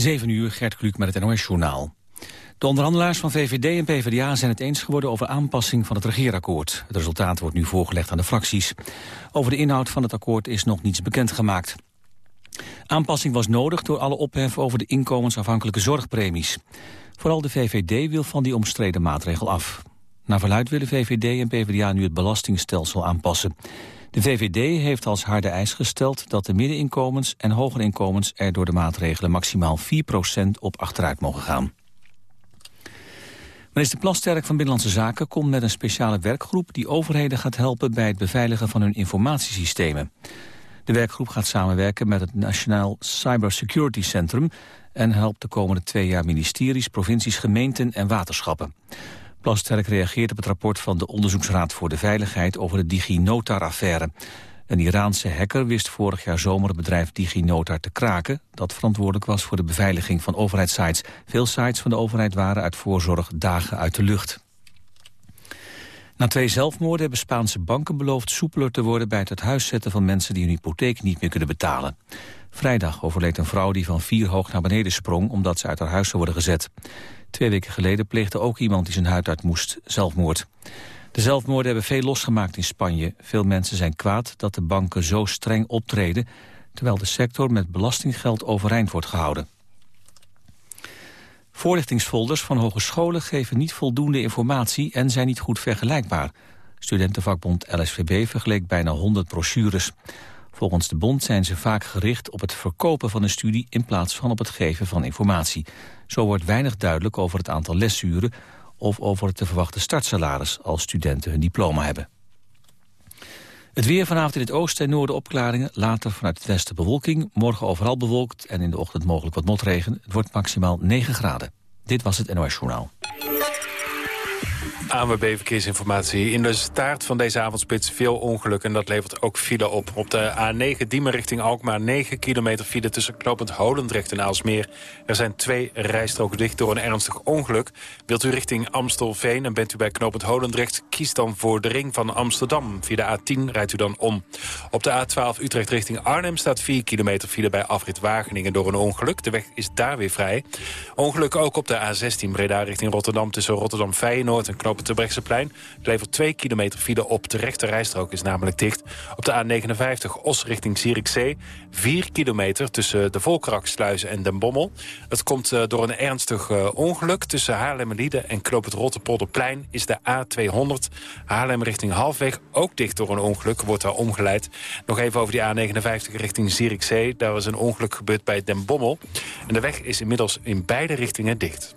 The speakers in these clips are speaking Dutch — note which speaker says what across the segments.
Speaker 1: 7 uur, Gert Kluk met het NOS-journaal. De onderhandelaars van VVD en PvdA zijn het eens geworden over aanpassing van het regeerakkoord. Het resultaat wordt nu voorgelegd aan de fracties. Over de inhoud van het akkoord is nog niets bekendgemaakt. Aanpassing was nodig door alle ophef over de inkomensafhankelijke zorgpremies. Vooral de VVD wil van die omstreden maatregel af. Naar verluid willen VVD en PvdA nu het belastingstelsel aanpassen. De VVD heeft als harde eis gesteld dat de middeninkomens en hogere inkomens er door de maatregelen maximaal 4% op achteruit mogen gaan. Minister Plasterk van Binnenlandse Zaken komt met een speciale werkgroep die overheden gaat helpen bij het beveiligen van hun informatiesystemen. De werkgroep gaat samenwerken met het Nationaal Cybersecurity Centrum en helpt de komende twee jaar ministeries, provincies, gemeenten en waterschappen. Plasterk reageert op het rapport van de Onderzoeksraad voor de Veiligheid over de DigiNotar-affaire. Een Iraanse hacker wist vorig jaar zomer het bedrijf DigiNotar te kraken... dat verantwoordelijk was voor de beveiliging van overheidssites. Veel sites van de overheid waren uit voorzorg dagen uit de lucht. Na twee zelfmoorden hebben Spaanse banken beloofd soepeler te worden... bij het uit huis zetten van mensen die hun hypotheek niet meer kunnen betalen. Vrijdag overleed een vrouw die van vier hoog naar beneden sprong... omdat ze uit haar huis zou worden gezet. Twee weken geleden pleegde ook iemand die zijn huid uit moest zelfmoord. De zelfmoorden hebben veel losgemaakt in Spanje. Veel mensen zijn kwaad dat de banken zo streng optreden... terwijl de sector met belastinggeld overeind wordt gehouden. Voorlichtingsfolders van hogescholen geven niet voldoende informatie... en zijn niet goed vergelijkbaar. Studentenvakbond LSVB vergeleek bijna 100 brochures. Volgens de bond zijn ze vaak gericht op het verkopen van een studie... in plaats van op het geven van informatie. Zo wordt weinig duidelijk over het aantal lesuren... of over het te verwachten startsalaris als studenten hun diploma hebben. Het weer vanavond in het oosten en noorden opklaringen. Later vanuit het westen bewolking. Morgen overal bewolkt en in de ochtend mogelijk wat motregen. Het wordt maximaal 9 graden. Dit was het NOS Journaal.
Speaker 2: ANWB Verkeersinformatie. In de staart van deze avondspits veel ongeluk en dat levert ook file op. Op de A9 Diemen richting Alkmaar 9 kilometer file tussen Knopend Holendrecht en Aalsmeer. Er zijn twee rijstroken dicht door een ernstig ongeluk. Wilt u richting Amstelveen en bent u bij Knopend Holendrecht... kies dan voor de ring van Amsterdam. Via de A10 rijdt u dan om. Op de A12 Utrecht richting Arnhem staat 4 kilometer file bij afrit Wageningen door een ongeluk. De weg is daar weer vrij. Ongeluk ook op de A16 Breda richting Rotterdam tussen Rotterdam-Feyenoord en Knopend op het Brechtseplein. Het levert 2 kilometer file op. De rechte rijstrook is namelijk dicht. Op de A59 Os richting Zierikzee. 4 kilometer tussen de Volkraksluizen en Den Bommel. Dat komt uh, door een ernstig uh, ongeluk. Tussen Haarlemmerliede en Knoop het Rotterpolderplein is de A200. Haarlem richting Halfweg ook dicht door een ongeluk. Wordt daar omgeleid. Nog even over die A59 richting Zierikzee. Daar was een ongeluk gebeurd bij Den Bommel. En de weg is inmiddels in beide richtingen dicht.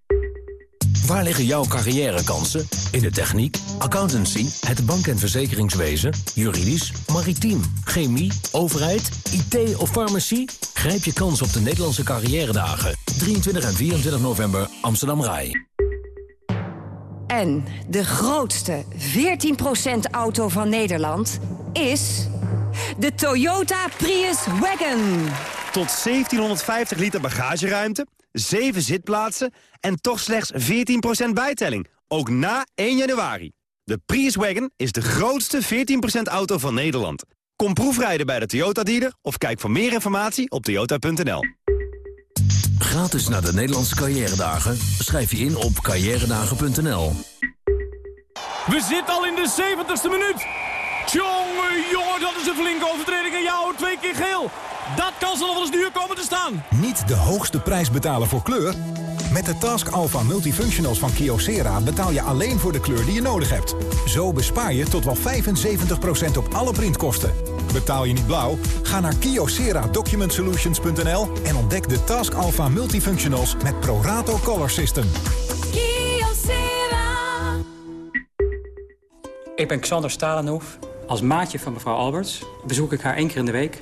Speaker 3: Waar liggen jouw carrièrekansen? In de techniek, accountancy, het bank- en verzekeringswezen, juridisch, maritiem, chemie, overheid, IT of farmacie? Grijp je kans op de Nederlandse carrière 23 en 24 november Amsterdam Rai.
Speaker 4: En de grootste 14% auto van Nederland is de Toyota Prius Wagon.
Speaker 5: Tot 1750 liter bagageruimte 7 zitplaatsen en toch slechts 14% bijtelling. Ook na 1 januari. De Prius Wagon is de grootste 14% auto van Nederland. Kom proefrijden bij de Toyota dealer of kijk voor meer informatie op toyota.nl.
Speaker 3: Gratis naar de Nederlandse carrière dagen. Schrijf je in op carrièredagen.nl.
Speaker 6: We zitten al in de 70ste minuut. Tjonge jongen, dat is een flinke overtreding en jou twee keer geel. Dat kan ze nog wel eens duur komen te staan.
Speaker 7: Niet de hoogste prijs betalen voor kleur? Met de Task Alpha Multifunctionals van Kyocera betaal je alleen voor de kleur die je nodig hebt. Zo bespaar je tot wel 75% op alle printkosten. Betaal je niet blauw? Ga naar kyocera-document-solutions.nl en ontdek de Task Alpha Multifunctionals met Prorato Color System.
Speaker 8: Kyocera.
Speaker 9: Ik ben Xander Stalenhoef. Als maatje van mevrouw Alberts bezoek ik haar één keer in de week...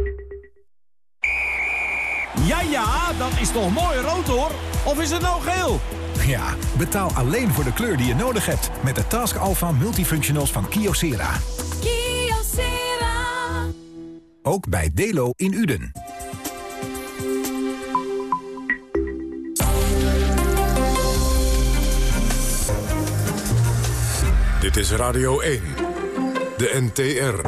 Speaker 6: Ja, ja, dat is toch mooi rood hoor? Of is het nou geel?
Speaker 7: Ja, betaal alleen voor de kleur die je nodig hebt. Met de Task Alpha Multifunctionals van Kyocera.
Speaker 10: Kyocera.
Speaker 7: Ook bij Delo in Uden.
Speaker 11: Dit is Radio 1. De NTR.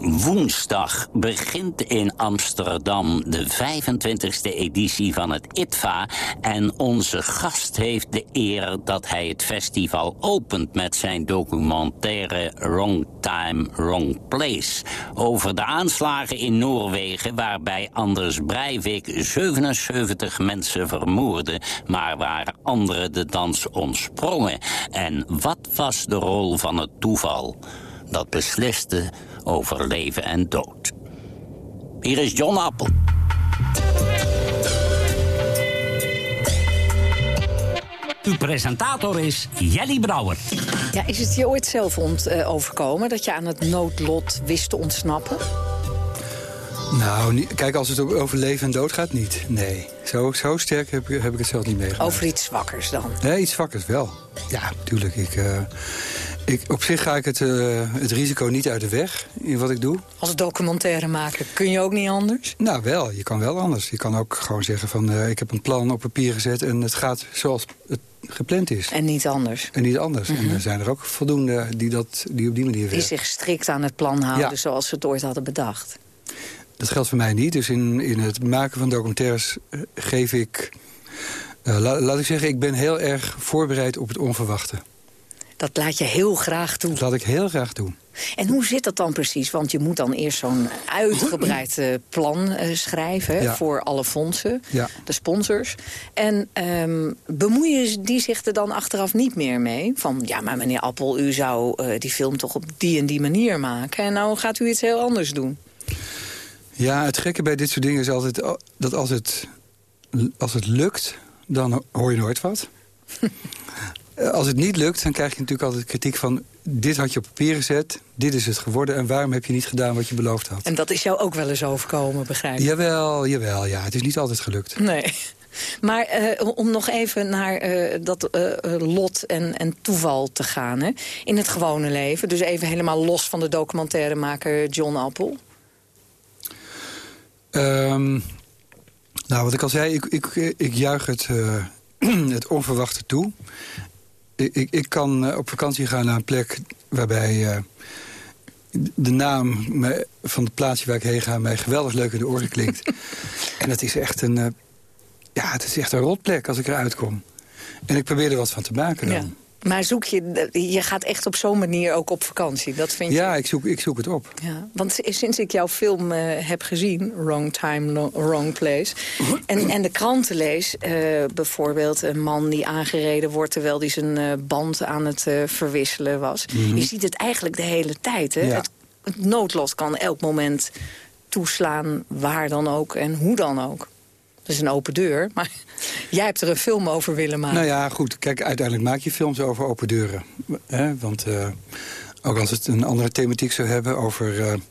Speaker 12: Woensdag begint in Amsterdam de 25e editie van het ITVA... en onze gast heeft de eer dat hij het festival opent... met zijn documentaire Wrong Time, Wrong Place... over de aanslagen in Noorwegen waarbij Anders Breivik 77 mensen vermoordde... maar waar anderen de dans ontsprongen. En wat was de rol van het toeval? Dat besliste over leven en dood. Hier is John Appel. Uw presentator is Jelly Brouwer.
Speaker 13: Ja, is het je ooit zelf ont, uh, overkomen dat je aan het noodlot wist te ontsnappen?
Speaker 14: Nou, niet, kijk, als het over leven en dood gaat, niet. Nee, zo, zo sterk heb, heb ik het zelf niet meegemaakt.
Speaker 13: Over iets zwakkers dan?
Speaker 14: Nee, iets zwakkers wel. Ja, natuurlijk. Ik, uh, ik, op zich ga ik het, uh, het risico niet uit de weg in wat ik doe.
Speaker 13: Als documentaire maken kun je ook niet anders?
Speaker 14: Nou, wel. Je kan wel anders. Je kan ook gewoon zeggen van... Uh, ik heb een plan op papier gezet en het gaat zoals het gepland is.
Speaker 13: En niet anders.
Speaker 14: En niet anders. Mm -hmm. En er zijn er ook voldoende die, dat, die op die manier werken.
Speaker 13: Die zich strikt aan het plan houden ja. zoals ze het ooit hadden bedacht.
Speaker 14: Dat geldt voor mij niet. Dus in, in het maken van documentaires geef ik... Uh, la, laat ik zeggen, ik ben heel erg voorbereid op het onverwachte.
Speaker 13: Dat laat je heel graag toe.
Speaker 14: Dat laat ik heel graag doen.
Speaker 13: En hoe zit dat dan precies? Want je moet dan eerst zo'n uitgebreid uh, plan uh, schrijven... Ja. voor alle fondsen,
Speaker 14: ja.
Speaker 13: de sponsors. En um, bemoeien die zich er dan achteraf niet meer mee? Van, ja, maar meneer Appel, u zou uh, die film toch op die en die manier maken... en nou gaat u iets heel anders doen.
Speaker 14: Ja, het gekke bij dit soort dingen is altijd... dat als het, als het lukt, dan hoor je nooit wat... Als het niet lukt, dan krijg je natuurlijk altijd kritiek van... dit had je op papier gezet, dit is het geworden... en waarom heb je niet gedaan wat je beloofd had?
Speaker 13: En dat is jou ook wel eens overkomen, begrijp ik?
Speaker 14: Jawel, jawel, ja. Het is niet altijd gelukt.
Speaker 13: Nee. Maar uh, om nog even naar uh, dat uh, lot en, en toeval te gaan. Hè? In het gewone leven. Dus even helemaal los van de documentairemaker John Appel.
Speaker 14: Um, nou, wat ik al zei, ik, ik, ik juich het, het onverwachte toe ik, ik kan op vakantie gaan naar een plek waarbij uh, de naam van het plaatsje waar ik heen ga... mij geweldig leuk in de oren klinkt. en het is echt een, uh, ja, het is echt een rotplek als ik eruit kom. En ik probeer er wat van te maken dan.
Speaker 13: Maar zoek je, je gaat echt op zo'n manier ook op vakantie, dat vind je?
Speaker 14: Ja, ik zoek, ik zoek het op.
Speaker 13: Ja, want sinds ik jouw film uh, heb gezien, Wrong Time, Wrong Place... en, en de kranten lees, uh, bijvoorbeeld een man die aangereden wordt... terwijl hij zijn uh, band aan het verwisselen was. Mm -hmm. Je ziet het eigenlijk de hele tijd. Hè?
Speaker 14: Ja.
Speaker 13: Het, het noodlot kan elk moment toeslaan, waar dan ook en hoe dan ook. Dat is een open deur, maar jij hebt er een film over willen maken.
Speaker 14: Nou ja, goed. Kijk, uiteindelijk maak je films over open deuren. Hè? Want uh, ook als het een andere thematiek zou hebben... over, uh, laten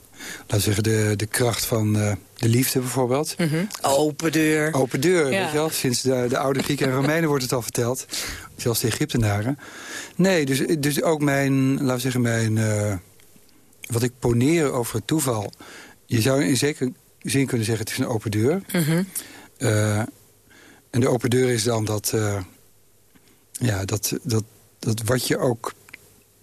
Speaker 14: we zeggen, de, de kracht van uh, de liefde bijvoorbeeld.
Speaker 13: Mm -hmm. Open deur.
Speaker 14: Open deur, ja. weet je wel. Sinds de, de oude Grieken en Romeinen wordt het al verteld. Zelfs de Egyptenaren. Nee, dus, dus ook mijn, laten we zeggen, mijn... wat ik poneer over het toeval... Je zou in zekere zin kunnen zeggen, het is een open deur...
Speaker 13: Mm -hmm.
Speaker 14: Uh, en de open deur is dan dat, uh, ja, dat, dat, dat wat je ook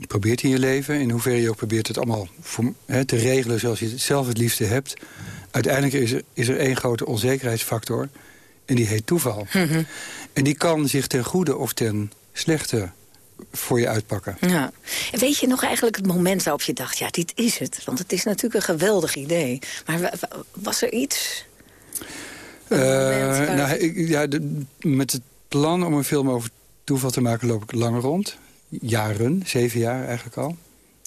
Speaker 14: probeert in je leven... in hoeverre je ook probeert het allemaal voor, hè, te regelen zoals je het zelf het liefste hebt... uiteindelijk is er, is er één grote onzekerheidsfactor en die heet toeval.
Speaker 13: Mm -hmm.
Speaker 14: En die kan zich ten goede of ten slechte voor je uitpakken.
Speaker 13: Ja. En weet je nog eigenlijk het moment waarop je dacht... ja, dit is het? Want het is natuurlijk een geweldig idee. Maar was er iets...
Speaker 14: Uh, nou, ik, ja, de, met het plan om een film over toeval te maken loop ik langer rond. Jaren, zeven jaar eigenlijk al.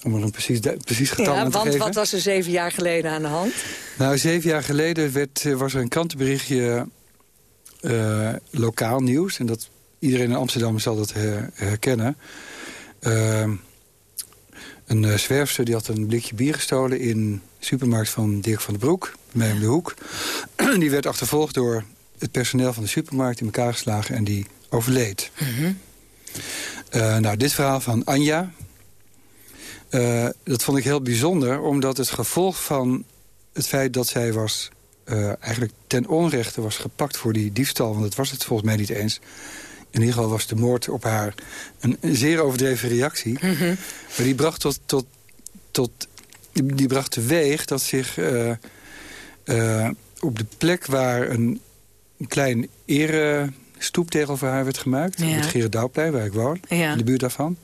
Speaker 14: Om er een precies, precies getal
Speaker 13: ja,
Speaker 14: aan te
Speaker 13: want
Speaker 14: geven.
Speaker 13: wat was er zeven jaar geleden aan de hand?
Speaker 14: Nou, zeven jaar geleden werd, was er een krantenberichtje uh, lokaal nieuws. En dat, iedereen in Amsterdam zal dat her, herkennen. Uh, een zwerfster die had een blikje bier gestolen in de supermarkt van Dirk van den Broek. Mij om de hoek. die werd achtervolgd door het personeel van de supermarkt in elkaar geslagen en die overleed.
Speaker 13: Mhm.
Speaker 14: Mm -hmm. nou, dit verhaal van Anja, uh, dat vond ik heel bijzonder... omdat het gevolg van het feit dat zij was... Uh, eigenlijk ten onrechte was gepakt voor die diefstal... want dat was het volgens mij niet eens... In ieder geval was de moord op haar een, een zeer overdreven reactie.
Speaker 13: Mhm.
Speaker 14: Mm -hmm. Maar die bracht tot, tot, tot die, die bracht teweeg dat zich uh, uh, op de plek waar een, een klein ere stoeptegel voor haar werd gemaakt...
Speaker 13: Ja.
Speaker 14: op het Gerardouwplein, waar ik woon,
Speaker 13: Ja.
Speaker 14: in de buurt daarvan...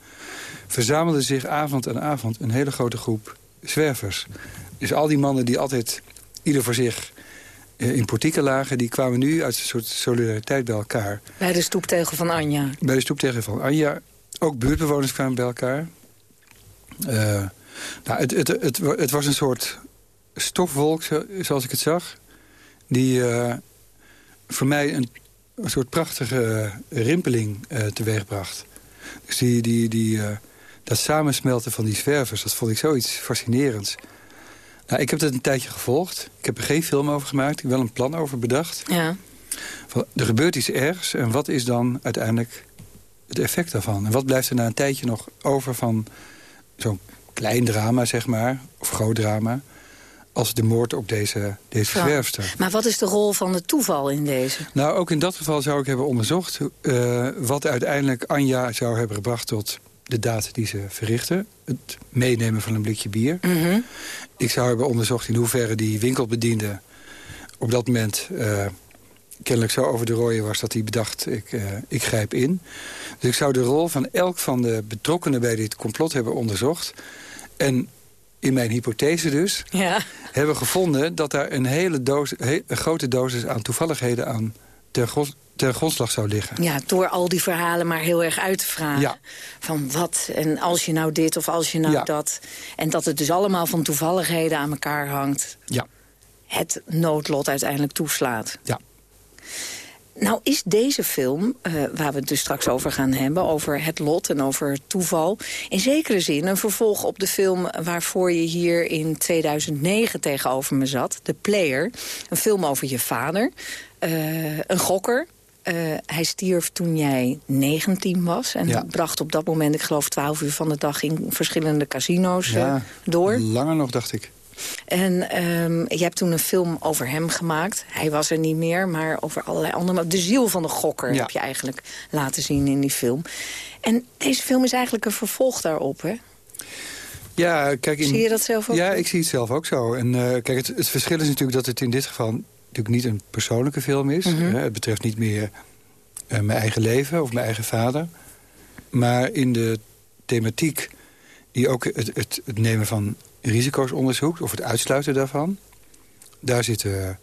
Speaker 14: verzamelde zich avond aan avond een hele grote groep zwervers. Dus al die mannen die altijd, ieder voor zich, eh, in portieken lagen... die kwamen nu uit een soort solidariteit bij elkaar.
Speaker 13: Bij de stoeptegel van Anja.
Speaker 14: Bij de stoeptegel van Anja. Ook buurtbewoners kwamen bij elkaar. Eh, nou, het, het, het, het was een soort stofwolk, zo- zoals ik het zag... die eh, voor mij een, een soort prachtige rimpeling eh teweegbracht. Dus die, die, die, eh, dat samensmelten van die zwervers, dat vond ik zoiets fascinerends. Nou, ik heb dat een tijdje gevolgd. Ik heb er geen film over gemaakt. Ik heb wel een plan over bedacht.
Speaker 13: Ja.
Speaker 14: Van, er gebeurt iets ergs en wat is dan uiteindelijk het effect daarvan? En wat blijft er na een tijdje nog over van zo'n klein drama, zeg maar, of groot drama... als de moord op deze, deze.
Speaker 13: Maar wat is de rol van het toeval in deze?
Speaker 14: Nou, ook in dat geval zou ik hebben onderzocht... eh, wat uiteindelijk Anja zou hebben gebracht tot de daad die ze verrichtte. Het meenemen van een blikje bier.
Speaker 13: Mhm.
Speaker 14: Ik zou hebben onderzocht in hoeverre die winkelbediende... op dat moment eh, kennelijk zo over de rooien was... dat hij bedacht, ik, eh, ik grijp in. Dus ik zou de rol van elk van de betrokkenen bij dit complot hebben onderzocht. En in mijn hypothese dus
Speaker 13: Ja.
Speaker 14: hebben gevonden dat daar een hele doos, he- een grote dosis aan toevalligheden aan grond, ten grondslag zou liggen.
Speaker 13: ja, door al die verhalen maar heel erg uit te vragen.
Speaker 14: Ja.
Speaker 13: Van wat en als je nou dit of als je nou
Speaker 14: Ja.
Speaker 13: dat. En dat het dus allemaal van toevalligheden aan elkaar hangt.
Speaker 14: Ja.
Speaker 13: Het noodlot uiteindelijk toeslaat.
Speaker 14: Ja.
Speaker 13: Nou is deze film, eh, waar we het dus straks over gaan hebben... over het lot en over toeval... in zekere zin een vervolg op de film waarvoor je hier in 2009 tegenover me zat. The Player, een film over je vader. Eh, een gokker. Eh, hij stierf toen jij 19 was. En
Speaker 14: Ja.
Speaker 13: bracht op dat moment, ik geloof 12 uur van de dag... in verschillende casino's
Speaker 14: Ja,
Speaker 13: door.
Speaker 14: Langer nog, dacht ik.
Speaker 13: En ehm, je hebt toen een film over hem gemaakt. Hij was er niet meer, maar over allerlei andere... De ziel van de gokker
Speaker 14: Ja.
Speaker 13: heb je eigenlijk laten zien in die film. En deze film is eigenlijk een vervolg daarop, hè?
Speaker 14: Ja, kijk, in,
Speaker 13: Zie je dat zelf ook?
Speaker 14: Ja, ik zie het zelf ook zo. En eh, kijk, het, het verschil is natuurlijk dat het in dit geval natuurlijk niet een persoonlijke film is.
Speaker 13: Mhm.
Speaker 14: Hè, het betreft niet meer eh, mijn eigen leven of mijn eigen vader. Maar in de thematiek die ook het, het, het nemen van risico's onderzoekt... of het uitsluiten daarvan, daar zitten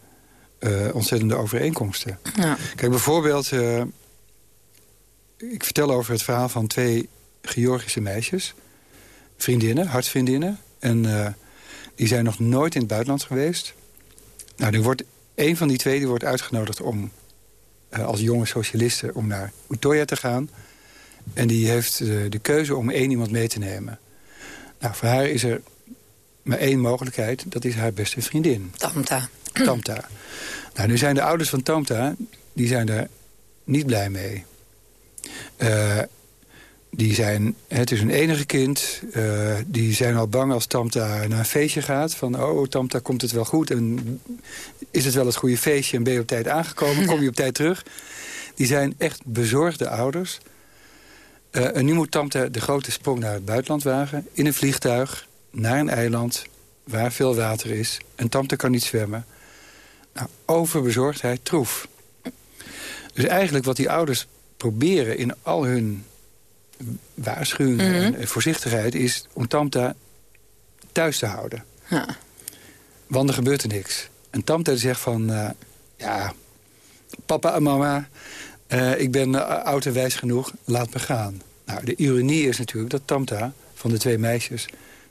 Speaker 14: eh, ontzettende overeenkomsten.
Speaker 13: Ja.
Speaker 14: Kijk, bijvoorbeeld... eh, ik vertel over het verhaal van twee Georgische meisjes. Vriendinnen, hartsvriendinnen. En eh, die zijn nog nooit in het buitenland geweest. Nou, nu wordt een van die twee die wordt uitgenodigd om... als jonge socialiste om naar Utoya te gaan. En die heeft de keuze om één iemand mee te nemen. Nou, voor haar is er maar één mogelijkheid. Dat is haar beste vriendin.
Speaker 13: Tamta.
Speaker 14: Tamta. Nou, nu zijn de ouders van Tamta, die zijn daar niet blij mee. Eh, die zijn, het is hun enige kind. eh, die zijn al bang als Tamta naar een feestje gaat. Van, oh, Tamta, komt het wel goed? En is het wel het goede feestje? En ben je op tijd aangekomen? Kom je op tijd terug? Die zijn echt bezorgde ouders. Eh, en nu moet Tamta de grote sprong naar het buitenland wagen. In een vliegtuig, naar een eiland, waar veel water is. En Tamta kan niet zwemmen. Nou, overbezorgdheid, troef. Dus eigenlijk wat die ouders proberen in al hun waarschuwingen
Speaker 13: Mhm.
Speaker 14: en voorzichtigheid... is om Tamta thuis te houden.
Speaker 13: Ja.
Speaker 14: Want er gebeurt er niks. En Tamta zegt van, eh, ja, papa en mama, eh, ik ben uh, oud en wijs genoeg, laat me gaan. Nou, de ironie is natuurlijk dat Tamta van de twee meisjes...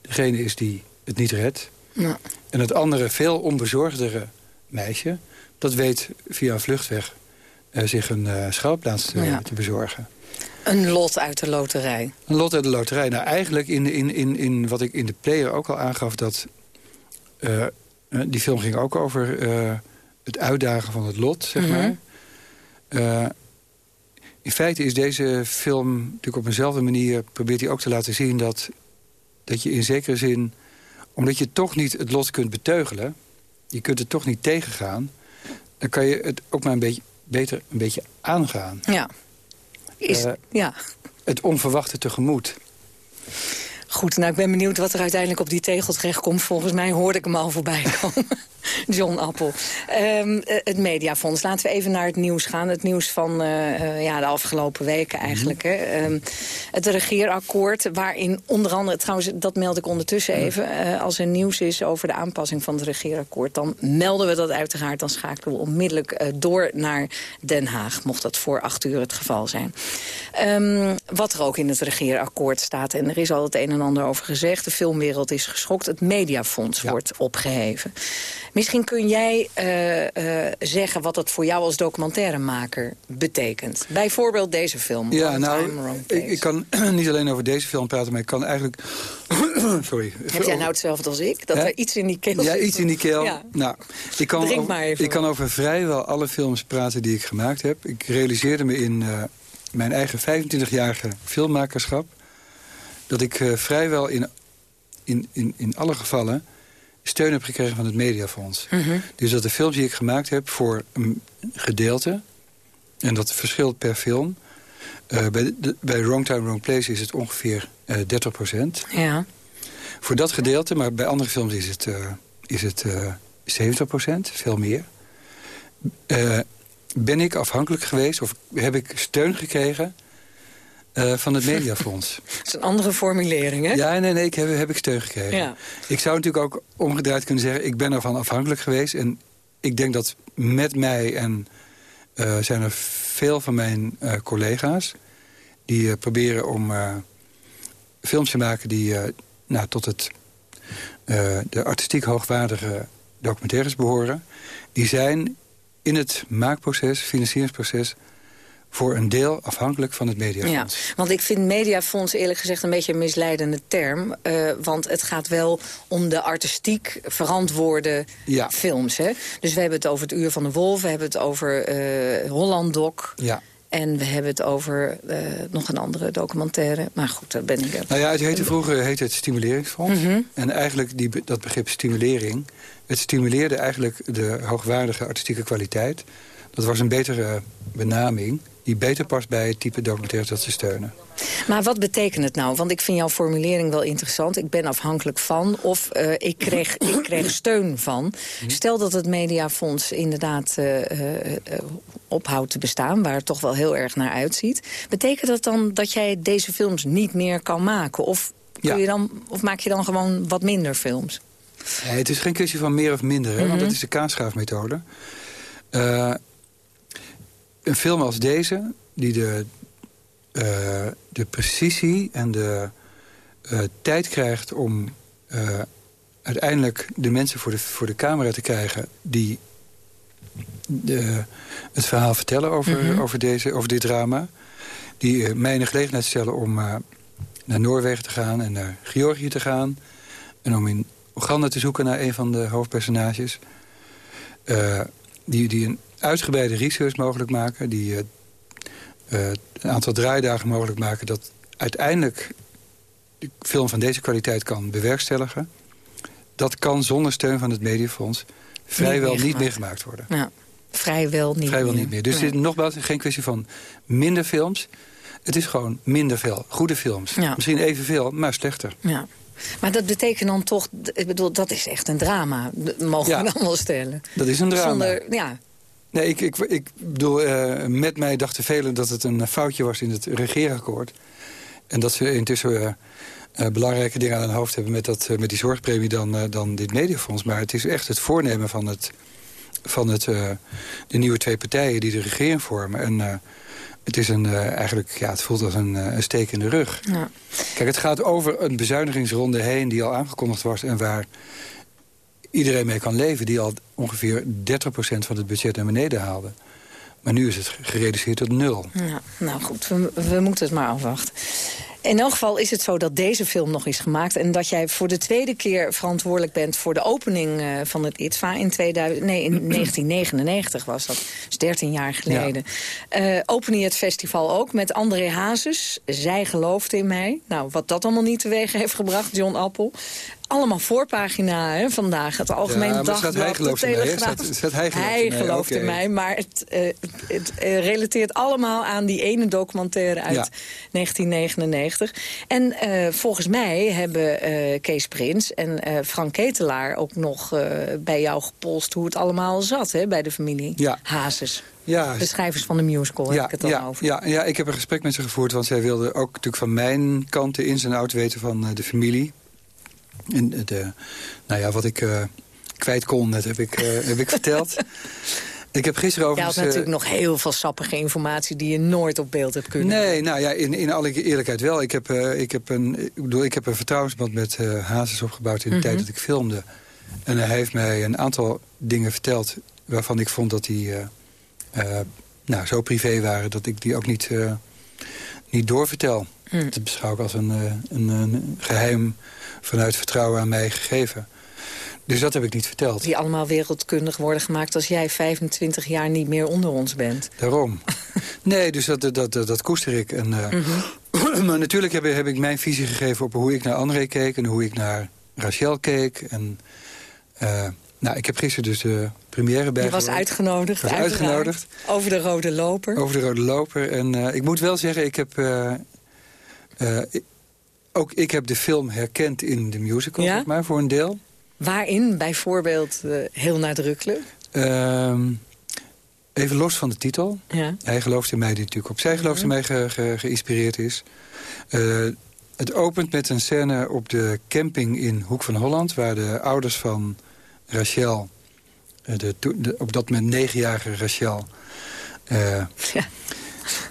Speaker 14: degene is die het niet redt. Ja. En het andere, veel onbezorgdere meisje... dat weet via een vluchtweg uh, zich een uh, schuilplaats te, ja. te, bezorgen.
Speaker 13: Een lot uit de loterij.
Speaker 14: Een lot uit de loterij. Nou, eigenlijk in, in, in, in wat ik in de player ook al aangaf... dat uh, die film ging ook over het uitdagen van het lot, zeg mm -hmm. maar. in feite is deze film natuurlijk op eenzelfde manier... probeert hij ook te laten zien dat, dat je in zekere zin... omdat je toch niet het lot kunt beteugelen... je kunt het toch niet tegengaan... dan kan je het ook maar een beetje beter een beetje aangaan.
Speaker 13: Ja. Is, uh, ja.
Speaker 14: Het onverwachte tegemoet.
Speaker 13: Goed, nou ik ben benieuwd wat er uiteindelijk op die tegel terechtkomt. Volgens mij hoorde ik hem al voorbij komen. John Appel. Um, het Mediafonds. Laten we even naar het nieuws gaan. Het nieuws van uh, uh, ja, de afgelopen weken eigenlijk. Mm -hmm. hè. Um, het regeerakkoord waarin onder andere... Trouwens, dat meld ik ondertussen even. Uh, als er nieuws is over de aanpassing van het regeerakkoord... dan melden we dat uiteraard. Dan schakelen we onmiddellijk door naar Den Haag. Mocht dat voor acht uur het geval zijn. Um, wat er ook in het regeerakkoord staat... en er is al het een en ander over gezegd. De filmwereld is geschokt. Het Mediafonds ja. wordt opgeheven. Misschien kun jij uh, uh, zeggen wat dat voor jou als documentairemaker betekent. Bijvoorbeeld deze film.
Speaker 14: Ja, nou, ik, ik, kan niet alleen over deze film praten, maar ik kan eigenlijk... Sorry.
Speaker 13: Heb jij nou hetzelfde als ik? Dat He? er iets in die keel
Speaker 14: Ja, iets in die keel. Ja. Nou, ik kan, Drink over, maar even. ik kan over vrijwel alle films praten die ik gemaakt heb. Ik realiseerde me in uh, mijn eigen 25-jarige filmmakerschap... dat ik vrijwel in, in, in, in alle gevallen steun heb gekregen van het Mediafonds. Mm -hmm. Dus dat de films die ik gemaakt heb voor een gedeelte... en dat verschilt per film... Uh, bij, de, bij Wrong Time, Wrong Place is het ongeveer uh, 30 procent.
Speaker 13: Ja.
Speaker 14: Voor dat gedeelte, maar bij andere films is het, uh, is het 70 procent, veel meer. ben ik afhankelijk geweest, of heb ik steun gekregen... Uh, van het Mediafonds.
Speaker 13: Dat is een andere formulering, hè?
Speaker 14: Ja, nee, nee, ik heb, heb ik steun gekregen. Ja. Ik zou natuurlijk ook omgedraaid kunnen zeggen... ik ben ervan afhankelijk geweest. En ik denk dat met mij en uh, zijn er veel van mijn uh, collega's... die proberen om films te maken die nou, tot het, de artistiek hoogwaardige documentaires behoren. Die zijn in het maakproces, financieringsproces voor een deel afhankelijk van het mediafonds.
Speaker 13: Ja, want ik vind mediafonds eerlijk gezegd een beetje een misleidende term. Uh, want het gaat wel om de artistiek verantwoorde ja. films. Hè? Dus we hebben het over het Uur van de Wolf, we hebben het over uh, Holland Doc.
Speaker 14: Ja.
Speaker 13: En we hebben het over uh, nog een andere documentaire. Maar goed, daar ben ik...
Speaker 14: Nou ja, het heette vroeger heette het Stimuleringsfonds. Mm -hmm. En eigenlijk die, dat begrip stimulering... het stimuleerde eigenlijk de hoogwaardige artistieke kwaliteit. Dat was een betere benaming die beter past bij het type documentaire dat ze steunen.
Speaker 13: Maar wat betekent het nou? Want ik vind jouw formulering wel interessant. Ik ben afhankelijk van of uh, ik, kreeg, ik kreeg steun van. Stel dat het Mediafonds inderdaad uh, uh, ophoudt te bestaan... waar het toch wel heel erg naar uitziet. Betekent dat dan dat jij deze films niet meer kan maken? Of, kun ja. je dan, of maak je dan gewoon wat minder films?
Speaker 14: Nee, het is geen kwestie van meer of minder, hè, mm -hmm. want dat is de kaasschaafmethode. Een film als deze, die de, uh, de precisie en de uh, tijd krijgt om uh, uiteindelijk de mensen voor de, voor de camera te krijgen... die de, het verhaal vertellen over, mm -hmm. over, deze, over dit drama. Die mij in de gelegenheid stellen om naar Noorwegen te gaan en naar Georgië te gaan. En om in Oeganda te zoeken naar een van de hoofdpersonages. die, die een uitgebreide research mogelijk maken... die uh, uh, een aantal draaidagen mogelijk maken... dat uiteindelijk de film van deze kwaliteit kan bewerkstelligen. Dat kan zonder steun van het Mediafonds vrijwel niet meer, niet meer gemaakt worden.
Speaker 13: Ja, vrijwel niet
Speaker 14: vrijwel
Speaker 13: meer.
Speaker 14: niet meer. Dus nee. het is nogmaals geen kwestie van minder films. Het is gewoon minder veel. Goede films. Ja. Misschien evenveel, maar slechter.
Speaker 13: Ja. Maar dat betekent dan toch, ik bedoel, dat is echt een drama, mogen ja, we dan wel stellen.
Speaker 14: Dat is een drama.
Speaker 13: Zonder, ja,
Speaker 14: Nee, ik, ik, ik bedoel, uh, met mij dachten velen dat het een foutje was in het regeerakkoord. En dat ze intussen uh, uh, belangrijke dingen aan hun hoofd hebben met, dat, met die zorgpremie dan, dan dit mediafonds. Maar het is echt het voornemen van het van het, de nieuwe twee partijen die de regering vormen. En het is een, eigenlijk, ja, het voelt als een, een steek in de rug. Ja. Kijk, het gaat over een bezuinigingsronde heen die al aangekondigd was... en waar iedereen mee kan leven, die al ongeveer 30% van het budget naar beneden haalde. Maar nu is het gereduceerd tot nul.
Speaker 13: Ja, nou goed, we, we moeten het maar afwachten. In elk geval is het zo dat deze film nog is gemaakt... en dat jij voor de tweede keer verantwoordelijk bent... voor de opening uh, van het ITVA in, 2000, nee, in 1999 was dat. Dus 13 jaar geleden. Ja. Uh, open je het festival ook met André Hazes. Zij geloofde in mij. Nou, wat dat allemaal niet teweeg heeft gebracht, John Appel allemaal voorpagina hè, vandaag. Het Algemene ja, Dagblad, de
Speaker 14: Telegraaf. Staat hij gelooft
Speaker 13: hij gelooft in mij, maar het, uh, het, uh, relateert allemaal aan die ene documentaire uit ja. 1999. En uh, volgens mij hebben Kees Prins en Frank Ketelaar ook nog bij jou gepolst hoe het allemaal zat hè, bij de familie
Speaker 14: ja.
Speaker 13: Hazes. Ja. De schrijvers van de musical
Speaker 14: ja,
Speaker 13: heb ik het dan
Speaker 14: ja,
Speaker 13: over.
Speaker 14: Ja, ja, ik heb een gesprek met ze gevoerd, want zij wilde ook natuurlijk van mijn kant de ins en outs weten van de familie. En de, nou ja, wat ik uh, kwijt kon, dat heb ik, uh, heb ik verteld. Ik heb gisteren over...
Speaker 13: Je had natuurlijk nog heel veel sappige informatie... die je nooit op beeld hebt kunnen.
Speaker 14: Nee, nou ja, in, in alle eerlijkheid wel. Ik heb, uh, ik heb, een, ik bedoel, ik heb een vertrouwensband met uh, Hazes opgebouwd... in de mm -hmm. tijd dat ik filmde. En hij heeft mij een aantal dingen verteld... waarvan ik vond dat die uh, nou, zo privé waren... dat ik die ook niet, niet doorvertel. Mm. Dat beschouw ik als een, een, een geheim vanuit vertrouwen aan mij gegeven. Dus dat heb ik niet verteld.
Speaker 13: Die allemaal wereldkundig worden gemaakt als jij 25 jaar niet meer onder ons bent.
Speaker 14: Daarom. nee, dus dat, dat, dat, dat koester ik. En, uh, mm -hmm. maar natuurlijk heb, heb ik mijn visie gegeven op hoe ik naar André keek... en hoe ik naar Rachel keek. En, uh, nou, ik heb gisteren dus de première bij.
Speaker 13: Je was uitgenodigd.
Speaker 14: Was uitgenodigd.
Speaker 13: Over de rode loper.
Speaker 14: Over de rode loper. En uh, ik moet wel zeggen, ik heb... ook ik heb de film herkend in de musical, ja? zeg maar, voor een deel.
Speaker 13: Waarin bijvoorbeeld uh, heel nadrukkelijk?
Speaker 14: Uh, even los van de titel.
Speaker 13: Ja.
Speaker 14: Hij gelooft in mij die natuurlijk op zij gelooft in mij ge, ge, geïnspireerd is. Uh, het opent met een scène op de camping in Hoek van Holland... waar de ouders van Rachel, de, de, op dat moment negenjarige Rachel... Ja.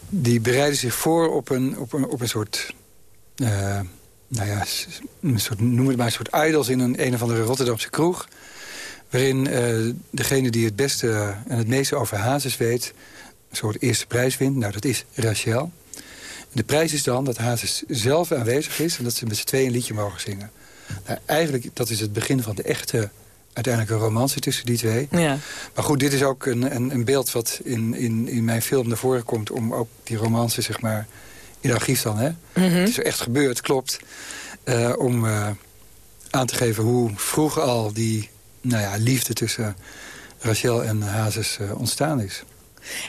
Speaker 14: die bereiden zich voor op een, op een, op een soort nou ja, een soort, noem het maar een soort idols in een, een of andere Rotterdamse kroeg. Waarin uh, degene die het beste en het meeste over Hazes weet... een soort eerste prijs wint. Nou, dat is Rachel. de prijs is dan dat Hazes zelf aanwezig is... en dat ze met z'n tweeën een liedje mogen zingen. Nou, eigenlijk, dat is het begin van de echte uiteindelijke romance tussen die twee.
Speaker 13: Ja.
Speaker 14: Maar goed, dit is ook een, een, een beeld wat in, in, in mijn film naar voren komt... om ook die romance, zeg maar in archief dan, hè? Mm -hmm. Het is echt gebeurd, klopt. Uh, om uh, aan te geven hoe vroeg al die nou ja, liefde tussen Rachel en Hazes uh, ontstaan is.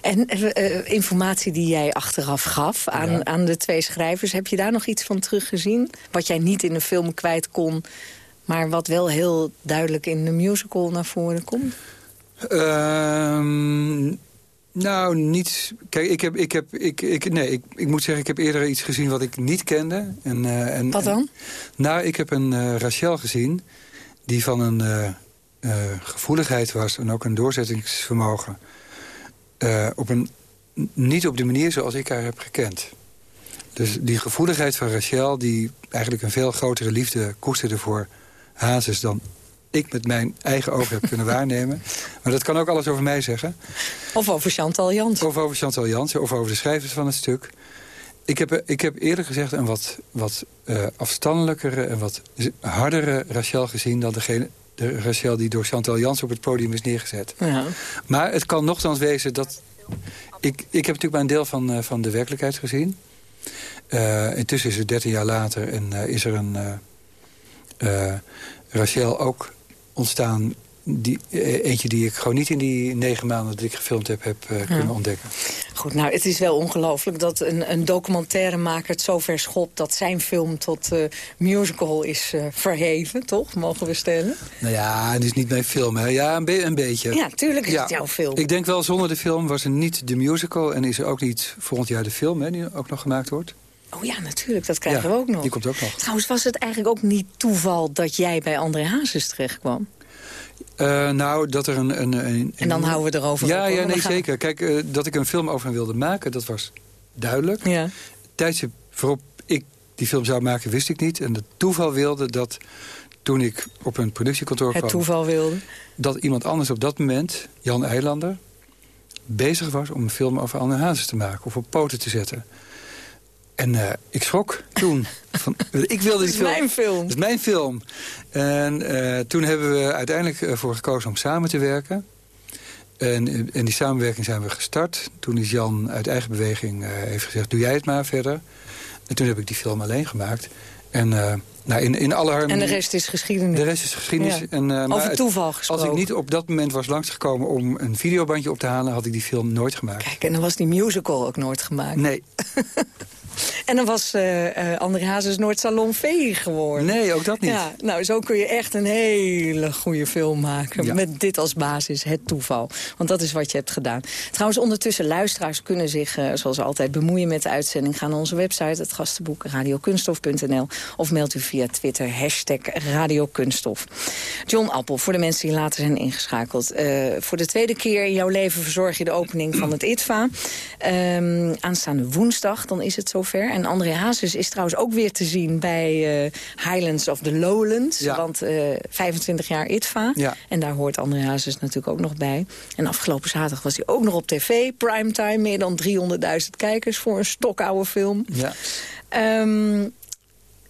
Speaker 13: En informatie die jij achteraf gaf aan, ja. aan de twee schrijvers... heb je daar nog iets van teruggezien? Wat jij niet in de film kwijt kon... maar wat wel heel duidelijk in de musical naar voren komt?
Speaker 14: Nou, niet. Kijk, ik heb, ik heb, ik, ik, nee, ik, ik moet zeggen, ik heb eerder iets gezien wat ik niet kende. En, uh, en,
Speaker 13: wat dan?
Speaker 14: En, nou, ik heb een uh, Rachel gezien die van een uh, gevoeligheid was en ook een doorzettingsvermogen. op een, niet op de manier zoals ik haar heb gekend. Dus die gevoeligheid van Rachel, die eigenlijk een veel grotere liefde koesterde voor Hazes dan ik met mijn eigen ogen heb kunnen waarnemen. Maar dat kan ook alles over mij zeggen.
Speaker 13: Of over Chantal Jansen.
Speaker 14: Of over Chantal Jansen, of over de schrijvers van het stuk. Ik heb, ik heb eerder gezegd een wat, wat uh, afstandelijkere en wat hardere Rachel gezien... dan degene, de Rachel die door Chantal Jansen op het podium is neergezet.
Speaker 13: Ja.
Speaker 14: Maar het kan nogthans wezen dat... Ik, ik heb natuurlijk maar een deel van, uh, van de werkelijkheid gezien. Uh, intussen is het 13 jaar later en is er een... Rachel ook ontstaan. Die, eentje die ik gewoon niet in die negen maanden dat ik gefilmd heb, heb uh, kunnen ontdekken.
Speaker 13: Goed, nou, het is wel ongelooflijk dat een, een documentairemaker het zo ver schopt... dat zijn film tot uh, musical is uh, verheven, toch? Mogen we stellen?
Speaker 14: Nou ja, het is niet mijn film, hè. Ja, een, be een beetje.
Speaker 13: Ja, tuurlijk is ja. het jouw film.
Speaker 14: Ik denk wel, zonder de film was er niet de musical... en is er ook niet volgend jaar de film, hè, die ook nog gemaakt wordt.
Speaker 13: Oh ja, natuurlijk, dat krijgen ja, we ook nog.
Speaker 14: Die komt ook nog.
Speaker 13: Trouwens, was het eigenlijk ook niet toeval dat jij bij André Hazes terecht kwam?
Speaker 14: Uh, nou, dat er een... een, een
Speaker 13: en dan houden we erover
Speaker 14: Ja,
Speaker 13: op,
Speaker 14: ja nee, zeker. Kijk, uh, dat ik een film over hem wilde maken, dat was duidelijk.
Speaker 13: Ja.
Speaker 14: Tijdstip waarop ik die film zou maken, wist ik niet. En het toeval wilde dat toen ik op een productiekantoor
Speaker 13: het
Speaker 14: kwam...
Speaker 13: Het toeval wilde?
Speaker 14: Dat iemand anders op dat moment, Jan Eilander... bezig was om een film over Anne Hazes te maken. Of op poten te zetten. En uh, ik schrok toen. Van, ik wilde die
Speaker 13: film. Dat is mijn film.
Speaker 14: Dat is mijn film. En uh, toen hebben we uiteindelijk ervoor gekozen om samen te werken. En in die samenwerking zijn we gestart. Toen is Jan uit eigen beweging uh, heeft gezegd, doe jij het maar verder. En toen heb ik die film alleen gemaakt. En nou, in, in alle harmonie...
Speaker 13: En de rest is geschiedenis.
Speaker 14: De rest is geschiedenis.
Speaker 13: Ja.
Speaker 14: En,
Speaker 13: Over toeval gesproken.
Speaker 14: Als ik niet op dat moment was langsgekomen om een videobandje op te halen... had ik die film nooit gemaakt.
Speaker 13: Kijk, en dan was die musical ook nooit gemaakt.
Speaker 14: Nee.
Speaker 13: En dan was uh, André Hazes nooit Salon V geworden.
Speaker 14: Nee, ook dat niet.
Speaker 13: Ja, nou, zo kun je echt een hele goede film maken. Ja. Met dit als basis, het toeval. Want dat is wat je hebt gedaan. Trouwens, ondertussen, luisteraars kunnen zich, uh, zoals altijd, bemoeien met de uitzending. Ga naar onze website, het gastenboek radiokunstof.nl. Of mailt u via Twitter, hashtag radiokunstof. John Appel, voor de mensen die later zijn ingeschakeld. voor de tweede keer in jouw leven verzorg je de opening van het ITVA. Um, aanstaande woensdag, dan is het zo zover. En André Hazes is trouwens ook weer te zien bij uh, Highlands of the Lowlands.
Speaker 14: Ja.
Speaker 13: Want uh, 25 jaar ITVA.
Speaker 14: Ja.
Speaker 13: En daar hoort André Hazes natuurlijk ook nog bij. En afgelopen zaterdag was hij ook nog op tv. Primetime, meer dan 300.000 kijkers voor een stokoude film.
Speaker 14: Ja.
Speaker 13: Um,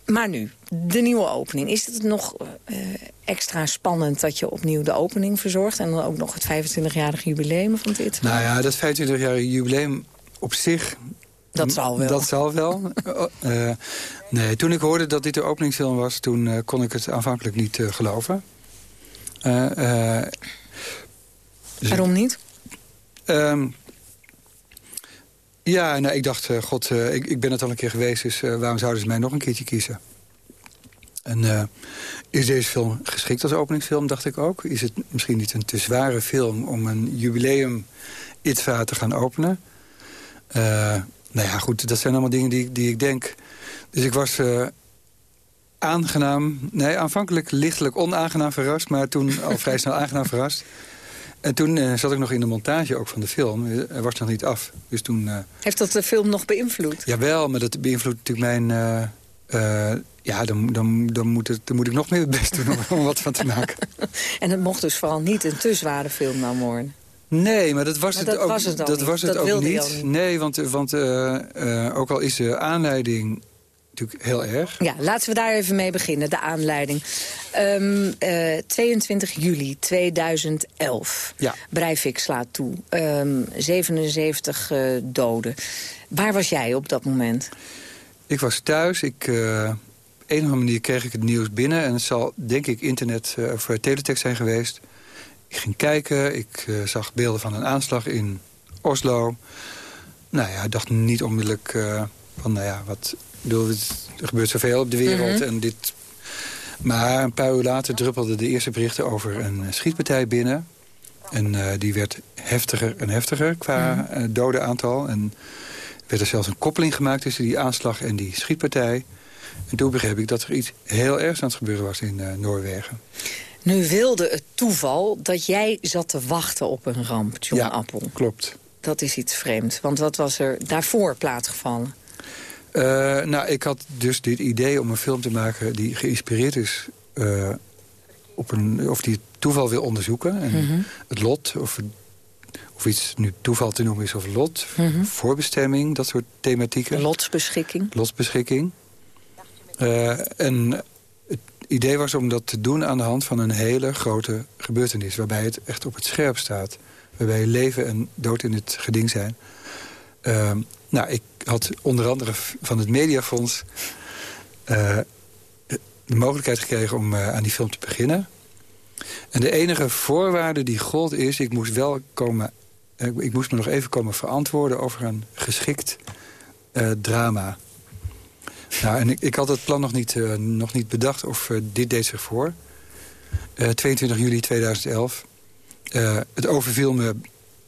Speaker 13: maar nu, de nieuwe opening. Is het nog uh, extra spannend dat je opnieuw de opening verzorgt... en dan ook nog het 25-jarig jubileum van ITVA?
Speaker 14: Nou ja, dat 25-jarig jubileum op zich
Speaker 13: dat zal wel.
Speaker 14: Dat zal wel. uh, nee, toen ik hoorde dat dit de openingsfilm was... toen uh, kon ik het aanvankelijk niet uh, geloven.
Speaker 13: Waarom niet?
Speaker 14: Um, ja, nou, ik dacht, god, ik, ik ben het al een keer geweest... dus waarom zouden ze mij nog een keertje kiezen? En is deze film geschikt als openingsfilm, dacht ik ook? Is het misschien niet een te zware film om een jubileum ITVA te gaan openen? Nou ja, goed, dat zijn allemaal dingen die, die ik denk. Dus ik was uh, aangenaam... Nee, aanvankelijk lichtelijk onaangenaam verrast... maar toen al vrij snel aangenaam verrast. En toen uh, zat ik nog in de montage ook van de film. Hij was nog niet af. Dus toen, uh,
Speaker 13: Heeft dat de film nog beïnvloed?
Speaker 14: Jawel, maar dat beïnvloedt natuurlijk mijn... ja, dan, dan, dan, moet het, dan moet ik nog meer het best doen om er wat van te maken.
Speaker 13: en het mocht dus vooral niet een te zware film nou worden?
Speaker 14: Nee, maar dat was
Speaker 13: maar
Speaker 14: het
Speaker 13: dat
Speaker 14: ook,
Speaker 13: was het
Speaker 14: dat
Speaker 13: niet.
Speaker 14: Was het
Speaker 13: dat
Speaker 14: ook niet. Nee, want, want uh, uh, ook al is de aanleiding natuurlijk heel erg.
Speaker 13: Ja, laten we daar even mee beginnen, de aanleiding. Um, uh, 22 juli 2011.
Speaker 14: Ja.
Speaker 13: Breivik slaat toe. Um, 77 doden. Waar was jij op dat moment?
Speaker 14: Ik was thuis. Ik, op een of andere manier kreeg ik het nieuws binnen. En het zal, denk ik, internet of teletext zijn geweest. Ik ging kijken, ik uh, zag beelden van een aanslag in Oslo. Nou ja, ik dacht niet onmiddellijk uh, van, nou ja, wat... Bedoel, er gebeurt zoveel op de wereld
Speaker 13: Mhm.
Speaker 14: mm -hmm. en dit... Maar een paar uur later druppelden de eerste berichten over een schietpartij binnen. En uh, die werd heftiger en heftiger qua mm -hmm. dodenaantal. En werd er zelfs een koppeling gemaakt tussen die aanslag en die schietpartij. En toen begreep ik dat er iets heel ergs aan het gebeuren was in Noorwegen.
Speaker 13: Nu wilde het toeval dat jij zat te wachten op een ramp, John
Speaker 14: ja,
Speaker 13: Appel.
Speaker 14: klopt.
Speaker 13: Dat is iets vreemds, want wat was er daarvoor plaatsgevallen?
Speaker 14: Uh, nou, ik had dus dit idee om een film te maken die geïnspireerd is... Uh, op een, of die toeval wil onderzoeken. En
Speaker 13: Mhm.
Speaker 14: Het lot, of, of iets nu toeval te noemen is of lot.
Speaker 13: Mhm.
Speaker 14: Voorbestemming, dat soort thematieken.
Speaker 13: Lotsbeschikking.
Speaker 14: Lotsbeschikking. Uh, en idee was om dat te doen aan de hand van een hele grote gebeurtenis... waarbij het echt op het scherp staat. Waarbij leven en dood in het geding zijn. Uh, nou, ik had onder andere van het Mediafonds... Uh, de mogelijkheid gekregen om uh, aan die film te beginnen. En de enige voorwaarde die gold is... ik moest wel komen... ik moest me nog even komen verantwoorden over een geschikt drama... Nou, en ik, ik, had het plan nog niet, uh, nog niet bedacht of uh, dit deed zich voor. Uh, 22 juli 2011. het overviel me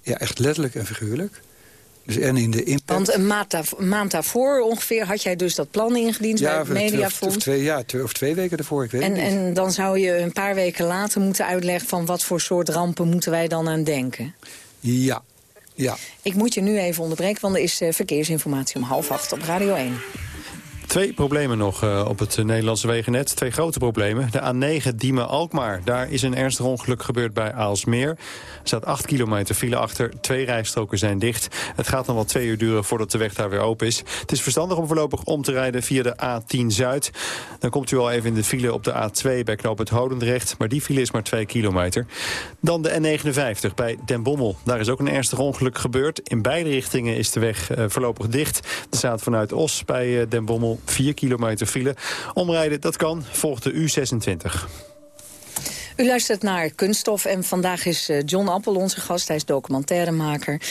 Speaker 14: ja, echt letterlijk en figuurlijk. Dus en in de impact.
Speaker 13: Want een maand, daarvoor, een maand daarvoor ongeveer had jij dus dat plan ingediend bij het Mediafonds.
Speaker 14: Of twee, ja, twee, of twee weken ervoor, ik weet
Speaker 13: En,
Speaker 14: het niet.
Speaker 13: en dan zou je een paar weken later moeten uitleggen... van wat voor soort rampen moeten wij dan aan denken.
Speaker 14: Ja, ja.
Speaker 13: Ik moet je nu even onderbreken, want er is eh, verkeersinformatie om half acht op Radio 1.
Speaker 2: Twee problemen nog eh, op het eh, Nederlandse wegennet. Twee grote problemen. De A9 Diemen-Alkmaar. Daar is een ernstig ongeluk gebeurd bij Aalsmeer. Er staat 8 kilometer file achter. Twee rijstroken zijn dicht. Het gaat dan wel twee uur duren voordat de weg daar weer open is. Het is verstandig om voorlopig om te rijden via de A10 Zuid. Dan komt u al even in de file op de A2 bij knooppunt Hodendrecht. Maar die file is maar 2 kilometer. Dan de N59 bij Den Bommel. Daar is ook een ernstig ongeluk gebeurd. In beide richtingen is de weg eh, voorlopig dicht. Er staat vanuit Os bij Den Bommel 4 kilometer file. Omrijden, dat kan, volgt de U26.
Speaker 13: U luistert naar Kunststof en vandaag is eh, John Appel onze gast. Hij is documentairemaker.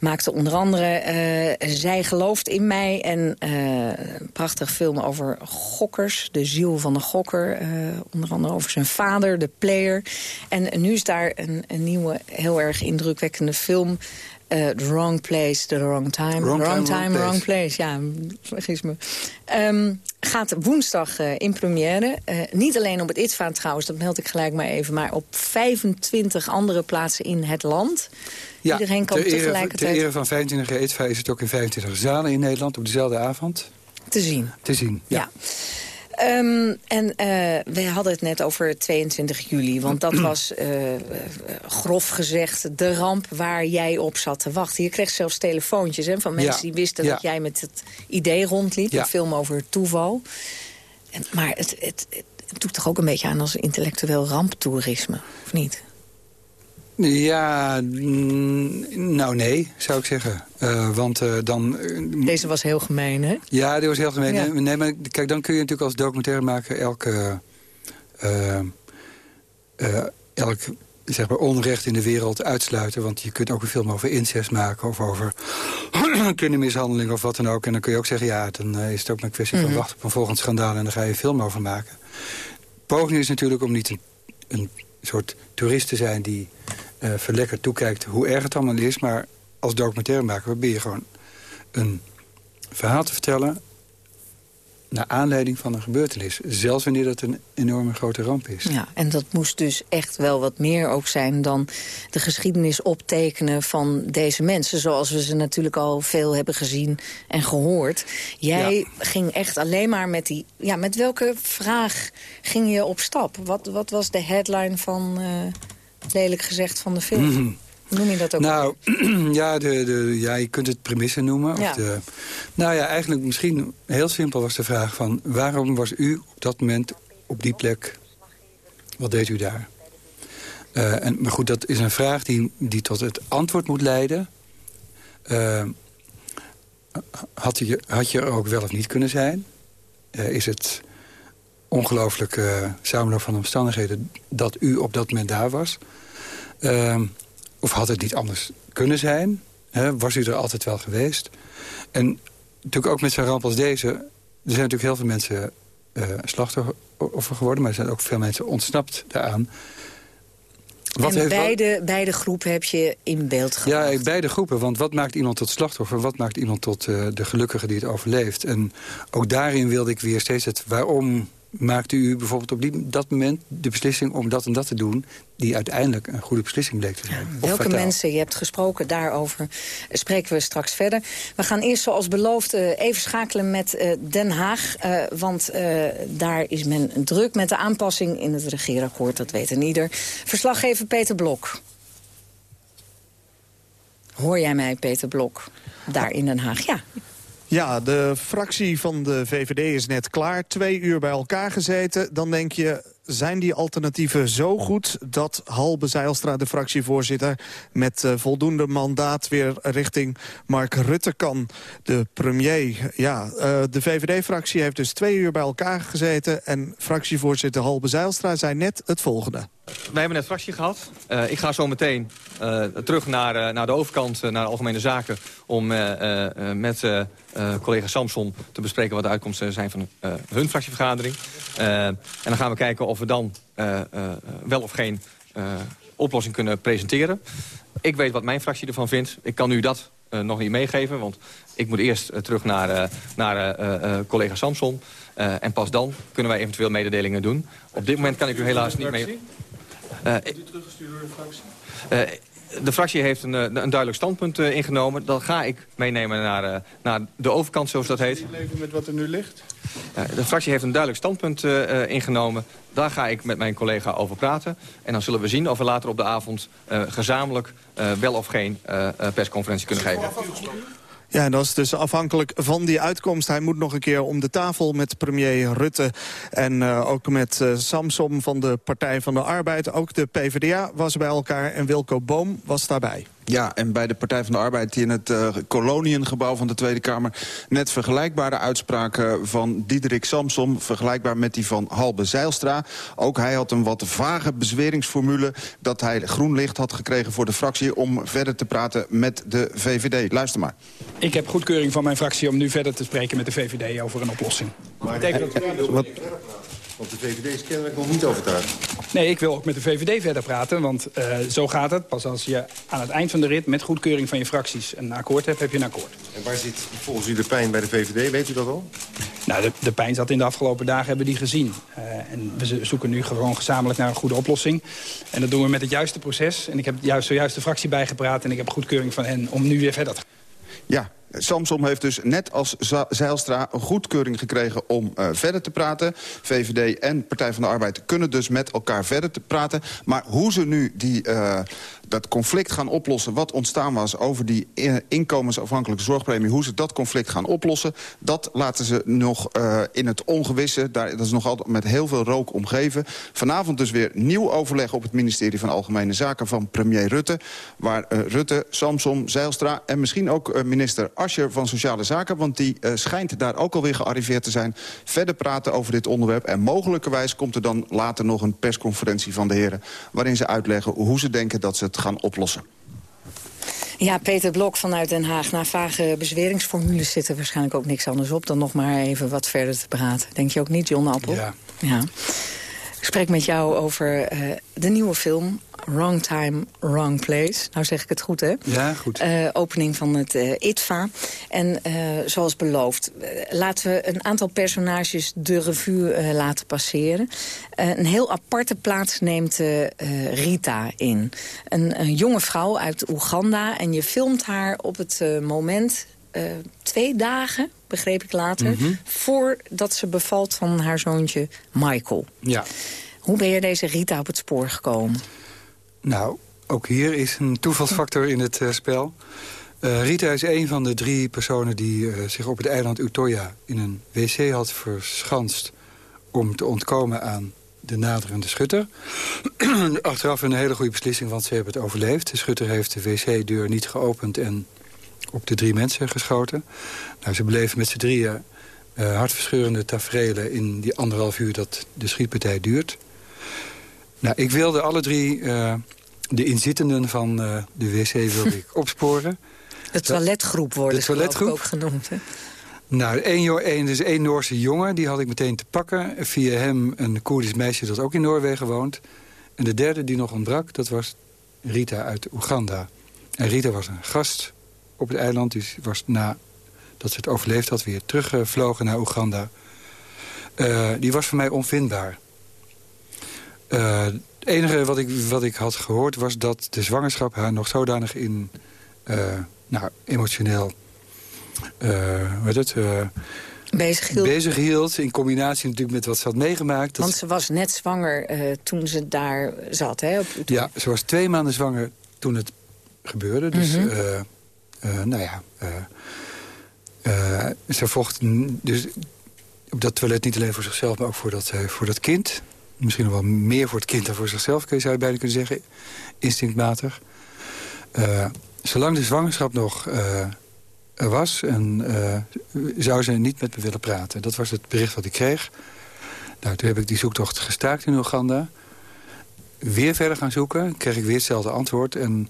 Speaker 13: Maakte onder andere eh, Zij gelooft in mij... en eh, een prachtig film over gokkers, de ziel van de gokker. eh, onder andere over zijn vader, de player. En nu is daar een, een nieuwe, heel erg indrukwekkende film... eh, the Wrong Place, The Wrong Time.
Speaker 14: Wrong Time,
Speaker 13: time,
Speaker 14: Wrong
Speaker 13: wrong place. Ja, vergis me. Ehm, gaat woensdag eh, in première. Eh, niet alleen op het ITVA trouwens, dat meld ik gelijk maar even... maar op 25 andere plaatsen in het land.
Speaker 14: Ja,
Speaker 13: Iedereen kan
Speaker 14: ter ere,
Speaker 13: tegelijkertijd
Speaker 14: ter ere van 25 jaar ETVA is het ook in 25 zalen in Nederland... op dezelfde avond
Speaker 13: te zien.
Speaker 14: te zien.
Speaker 13: Ja. Ehm, en eh, we hadden het net over 22 juli. Want dat was, eh, grof gezegd, de ramp waar jij op zat te wachten. Je kreeg zelfs telefoontjes hè, van mensen
Speaker 14: Ja.
Speaker 13: die wisten
Speaker 14: Ja.
Speaker 13: dat jij met het idee rondliep.
Speaker 14: Ja.
Speaker 13: Een film over toeval. En, maar het, het, het, doet toch ook een beetje aan als intellectueel ramptoerisme, of niet?
Speaker 14: Ja, mm, nou nee, zou ik zeggen. Eh, want eh, dan...
Speaker 13: Deze was heel gemeen, hè?
Speaker 14: Ja, die was heel gemeen.
Speaker 13: Ja.
Speaker 14: Nee, Nee, maar kijk, dan kun je natuurlijk als documentairemaker elke... eh, eh, elk zeg maar, onrecht in de wereld uitsluiten. Want je kunt ook een film over incest maken... of over kindermishandeling of wat dan ook. En dan kun je ook zeggen, ja, dan eh, is het ook een kwestie
Speaker 13: Mhm.
Speaker 14: van wachten op een volgend schandaal... en daar ga je een film over maken. Poging is natuurlijk om niet een, een soort toerist te zijn... die eh verlekkerd toekijkt hoe erg het allemaal is... maar als documentairemaker probeer je gewoon een verhaal te vertellen... naar aanleiding van een gebeurtenis. Zelfs wanneer dat een enorme grote ramp is.
Speaker 13: Ja, en dat moest dus echt wel wat meer ook zijn dan de geschiedenis optekenen van deze mensen. Zoals we ze natuurlijk al veel hebben gezien en gehoord. Jij ging echt alleen maar met die... Ja, met welke vraag ging je op stap? Wat, wat was de headline van, eh, lelijk gezegd, van de film?
Speaker 14: Mhm.
Speaker 13: Noem je dat ook?
Speaker 14: Nou, ja, de, de, ja, je kunt het premisse noemen. Of de, nou ja, eigenlijk misschien heel simpel was de vraag van... waarom was u op dat moment op die plek? Wat deed u daar? Eh, en, maar goed, dat is een vraag die, die tot het antwoord moet leiden. Eh, had, je, had je er ook wel of niet kunnen zijn? Eh, is het ongelooflijk eh samenloop van omstandigheden... dat u op dat moment daar was? Ehm, of had het niet anders kunnen zijn? Hè, was u er altijd wel geweest? En natuurlijk ook met zo'n ramp als deze... er zijn natuurlijk heel veel mensen eh, slachtoffer geworden... maar er zijn ook veel mensen ontsnapt daaraan. Wat
Speaker 13: en
Speaker 14: heeft-
Speaker 13: beide, beide groepen heb je in beeld gehad.
Speaker 14: ja, beide groepen. Want wat maakt iemand tot slachtoffer? Wat maakt iemand tot eh, de gelukkige die het overleeft? En ook daarin wilde ik weer steeds het... waarom maakte u bijvoorbeeld op die, dat moment de beslissing om dat en dat te doen... die uiteindelijk een goede beslissing bleek te zijn?
Speaker 13: Welke
Speaker 14: fataal?
Speaker 13: mensen je hebt gesproken, daarover spreken we straks verder. We gaan eerst zoals beloofd eh, even schakelen met eh, Den Haag. eh, want daar is men druk met de aanpassing in het regeerakkoord. Dat weet een ieder. Verslaggever Peter Blok. Hoor jij mij, Peter Blok, daar in Den Haag? Ja,
Speaker 10: Ja, de fractie van de VVD is net klaar. Twee uur bij elkaar gezeten. Dan denk je, zijn die alternatieven zo goed... dat Halbe Zijlstra, de fractievoorzitter... met eh, voldoende mandaat weer richting Mark Rutte kan. De premier, ja, eh, de VVD-fractie heeft dus twee uur bij elkaar gezeten... en fractievoorzitter Halbe Zijlstra zei net het volgende.
Speaker 15: Wij hebben net fractie gehad. Eh, ik ga zo meteen eh, terug naar, eh, naar de overkant, naar de Algemene Zaken... om met collega Samson te bespreken wat de uitkomsten zijn van hun fractievergadering. En dan gaan we kijken of we dan wel of geen oplossing kunnen presenteren. Ik weet wat mijn fractie ervan vindt. Ik kan u dat nog niet meegeven. Want ik moet eerst terug naar, naar collega Samson. en pas dan kunnen wij eventueel mededelingen doen. Op dit moment kan ik u helaas niet mee...
Speaker 16: Hebt u teruggestuurd door de fractie?
Speaker 15: de fractie heeft een, een duidelijk standpunt ingenomen. Dat ga ik meenemen naar, naar de overkant, zoals dat heet.
Speaker 16: leven met wat er nu ligt?
Speaker 15: de fractie heeft een duidelijk standpunt ingenomen. Daar ga ik met mijn collega over praten. En dan zullen we zien of we later op de avond gezamenlijk wel of geen persconferentie kunnen geven.
Speaker 10: Ja, en dat is dus afhankelijk van die uitkomst. Hij moet nog een keer om de tafel met premier Rutte... en uh, ook met uh, Samsom van de Partij van de Arbeid. Ook de PvdA was bij elkaar en Wilco Boom was daarbij.
Speaker 17: Ja, en bij de Partij van de Arbeid die in het uh, koloniengebouw van de Tweede Kamer... net vergelijkbare uitspraken van Diederik Samsom... vergelijkbaar met die van Halbe Zeilstra. Ook hij had een wat vage bezweringsformule... dat hij groen licht had gekregen voor de fractie... om verder te praten met de VVD. Luister maar.
Speaker 18: Ik heb goedkeuring van mijn fractie om nu verder te spreken met de VVD over een oplossing.
Speaker 16: Maar betekent dat... Wat? Want de VVD is kennelijk nog niet overtuigd.
Speaker 18: Nee, ik wil ook met de VVD verder praten, want uh, zo gaat het. Pas als je aan het eind van de rit met goedkeuring van je fracties een akkoord hebt, heb je een akkoord.
Speaker 16: En waar zit volgens u de pijn bij de VVD, weet u dat al?
Speaker 18: Nou, de, de pijn zat in de afgelopen dagen, hebben die gezien. Uh, en we zoeken nu gewoon gezamenlijk naar een goede oplossing. En dat doen we met het juiste proces. En ik heb juist, zojuist de fractie bijgepraat en ik heb goedkeuring van hen om nu weer verder te gaan.
Speaker 17: Ja, Samsom heeft dus net als Zeilstra een goedkeuring gekregen om uh, verder te praten. VVD en Partij van de Arbeid kunnen dus met elkaar verder te praten. Maar hoe ze nu die, uh, dat conflict gaan oplossen... wat ontstaan was over die inkomensafhankelijke zorgpremie... hoe ze dat conflict gaan oplossen, dat laten ze nog uh, in het ongewisse. Daar, dat is nog altijd met heel veel rook omgeven. Vanavond dus weer nieuw overleg op het ministerie van Algemene Zaken... van premier Rutte, waar uh, Rutte, Samsom, Zeilstra... en misschien ook minister Ascher van Sociale Zaken... want die schijnt daar ook alweer gearriveerd te zijn... verder praten over dit onderwerp. En mogelijkerwijs komt er dan later nog een persconferentie van de heren... waarin ze uitleggen hoe ze denken dat ze het gaan oplossen.
Speaker 13: Ja, Peter Blok vanuit Den Haag. Na vage bezweringsformules zit er waarschijnlijk ook niks anders op... dan nog maar even wat verder te praten. Denk je ook niet, John Appel?
Speaker 18: Ja.
Speaker 13: ja. Ik spreek met jou over uh, de nieuwe film Wrong Time, Wrong Place. Nou zeg ik het goed, hè?
Speaker 18: Ja, goed.
Speaker 13: Uh, opening van het uh, ITVA. En uh, zoals beloofd, laten we een aantal personages de revue laten passeren. een heel aparte plaats neemt Rita in. Een, een, jonge vrouw uit Oeganda. En je filmt haar op het moment... twee dagen, begreep ik later... Mm -hmm. voordat ze bevalt van haar zoontje Michael.
Speaker 18: Ja.
Speaker 13: Hoe ben je deze Rita op het spoor gekomen?
Speaker 14: Nou, ook hier is een toevalsfactor in het uh, spel. Uh, Rita is een van de drie personen die uh, zich op het eiland Utoya... in een wc had verschanst om te ontkomen aan de naderende schutter. Achteraf een hele goede beslissing, want ze hebben het overleefd. De schutter heeft de wc-deur niet geopend en op de drie mensen geschoten. Nou, ze beleven met z'n drieën hartverscheurende tafereelen... in die anderhalf uur dat de schietpartij duurt. Nou, ik wilde alle drie uh, de inzittenden van uh, de wc wilde ik opsporen.
Speaker 13: De toiletgroep worden de toiletgroep. ook genoemd, hè?
Speaker 14: Nou, één, één, dus één Noorse jongen, die had ik meteen te pakken. Via hem een Koerdisch meisje dat ook in Noorwegen woont. En de derde die nog ontbrak, dat was Rita uit Oeganda. En Rita was een gast op het eiland. Die was na dat ze het overleefd had weer teruggevlogen naar Oeganda. Uh, die was voor mij onvindbaar. Uh, het enige wat ik, wat ik had gehoord was dat de zwangerschap haar nog zodanig in... Uh, nou, emotioneel... Uh, wat het...
Speaker 13: Bezig hield.
Speaker 14: bezig hield. In combinatie natuurlijk met wat ze had meegemaakt.
Speaker 13: Want ze was net zwanger toen ze daar zat, hè? Op
Speaker 14: ja, ze was twee maanden zwanger toen het gebeurde. Dus, mm -hmm. nou ja... ze vocht dus op dat toilet niet alleen voor zichzelf, maar ook voor dat, voor dat kind misschien nog wel meer voor het kind dan voor zichzelf... kun je zou je bijna kunnen zeggen, instinctmatig. Uh, zolang de zwangerschap nog uh, er was, en, uh, zou ze niet met me willen praten. Dat was het bericht wat ik kreeg. Nou, toen heb ik die zoektocht gestaakt in Oeganda. Weer verder gaan zoeken, kreeg ik weer hetzelfde antwoord. En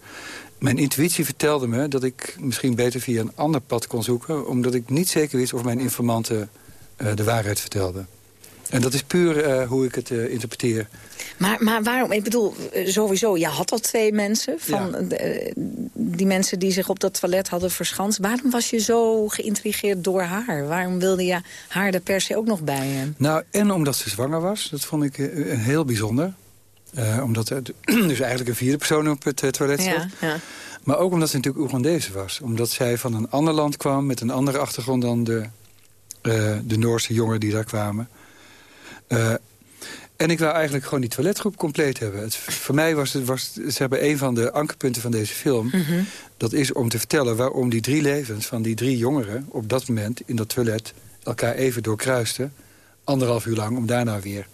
Speaker 14: mijn intuïtie vertelde me dat ik misschien beter via een ander pad kon zoeken... omdat ik niet zeker wist of mijn informanten de waarheid vertelden. En dat is puur eh, hoe ik het uh, interpreteer.
Speaker 13: Maar, maar waarom? Ik bedoel, eh, sowieso, je had al twee mensen. Van ja. de, die mensen die zich op dat toilet hadden verschanst. Waarom was je zo geïntrigeerd door haar? Waarom wilde je haar er per se ook nog bij je?
Speaker 14: Nou, en omdat ze zwanger was. Dat vond ik heel bijzonder. Uh, omdat er dus eigenlijk een vierde persoon op het toilet zat.
Speaker 13: Ja, ja.
Speaker 14: Maar ook omdat ze natuurlijk Oegandese was. Omdat zij van een ander land kwam met een andere achtergrond dan de, de Noorse jongeren die daar kwamen. Uh, en ik wou eigenlijk gewoon die toiletgroep compleet hebben. Het, voor mij was het was, ze hebben een van de ankerpunten van deze film.
Speaker 13: Mm -hmm.
Speaker 14: Dat is om te vertellen waarom die drie levens van die drie jongeren... op dat moment in dat toilet elkaar even doorkruisten. Anderhalf uur lang om daarna weer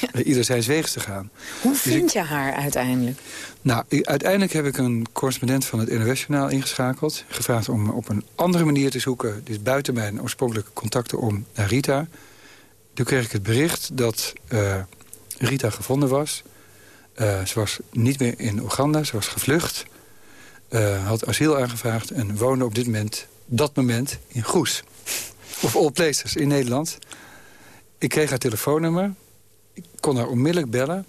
Speaker 14: ja. ieder zijn weegs te gaan.
Speaker 13: Hoe dus vind ik, je haar uiteindelijk?
Speaker 14: Nou, uiteindelijk heb ik een correspondent van het NOS-journaal ingeschakeld. Gevraagd om op een andere manier te zoeken. Dus buiten mijn oorspronkelijke contacten om naar Rita... Toen kreeg ik het bericht dat uh, Rita gevonden was. Uh, ze was niet meer in Oeganda, ze was gevlucht. Uh, had asiel aangevraagd en woonde op dit moment, dat moment in Goes. Of all places, in Nederland. Ik kreeg haar telefoonnummer. Ik kon haar onmiddellijk bellen.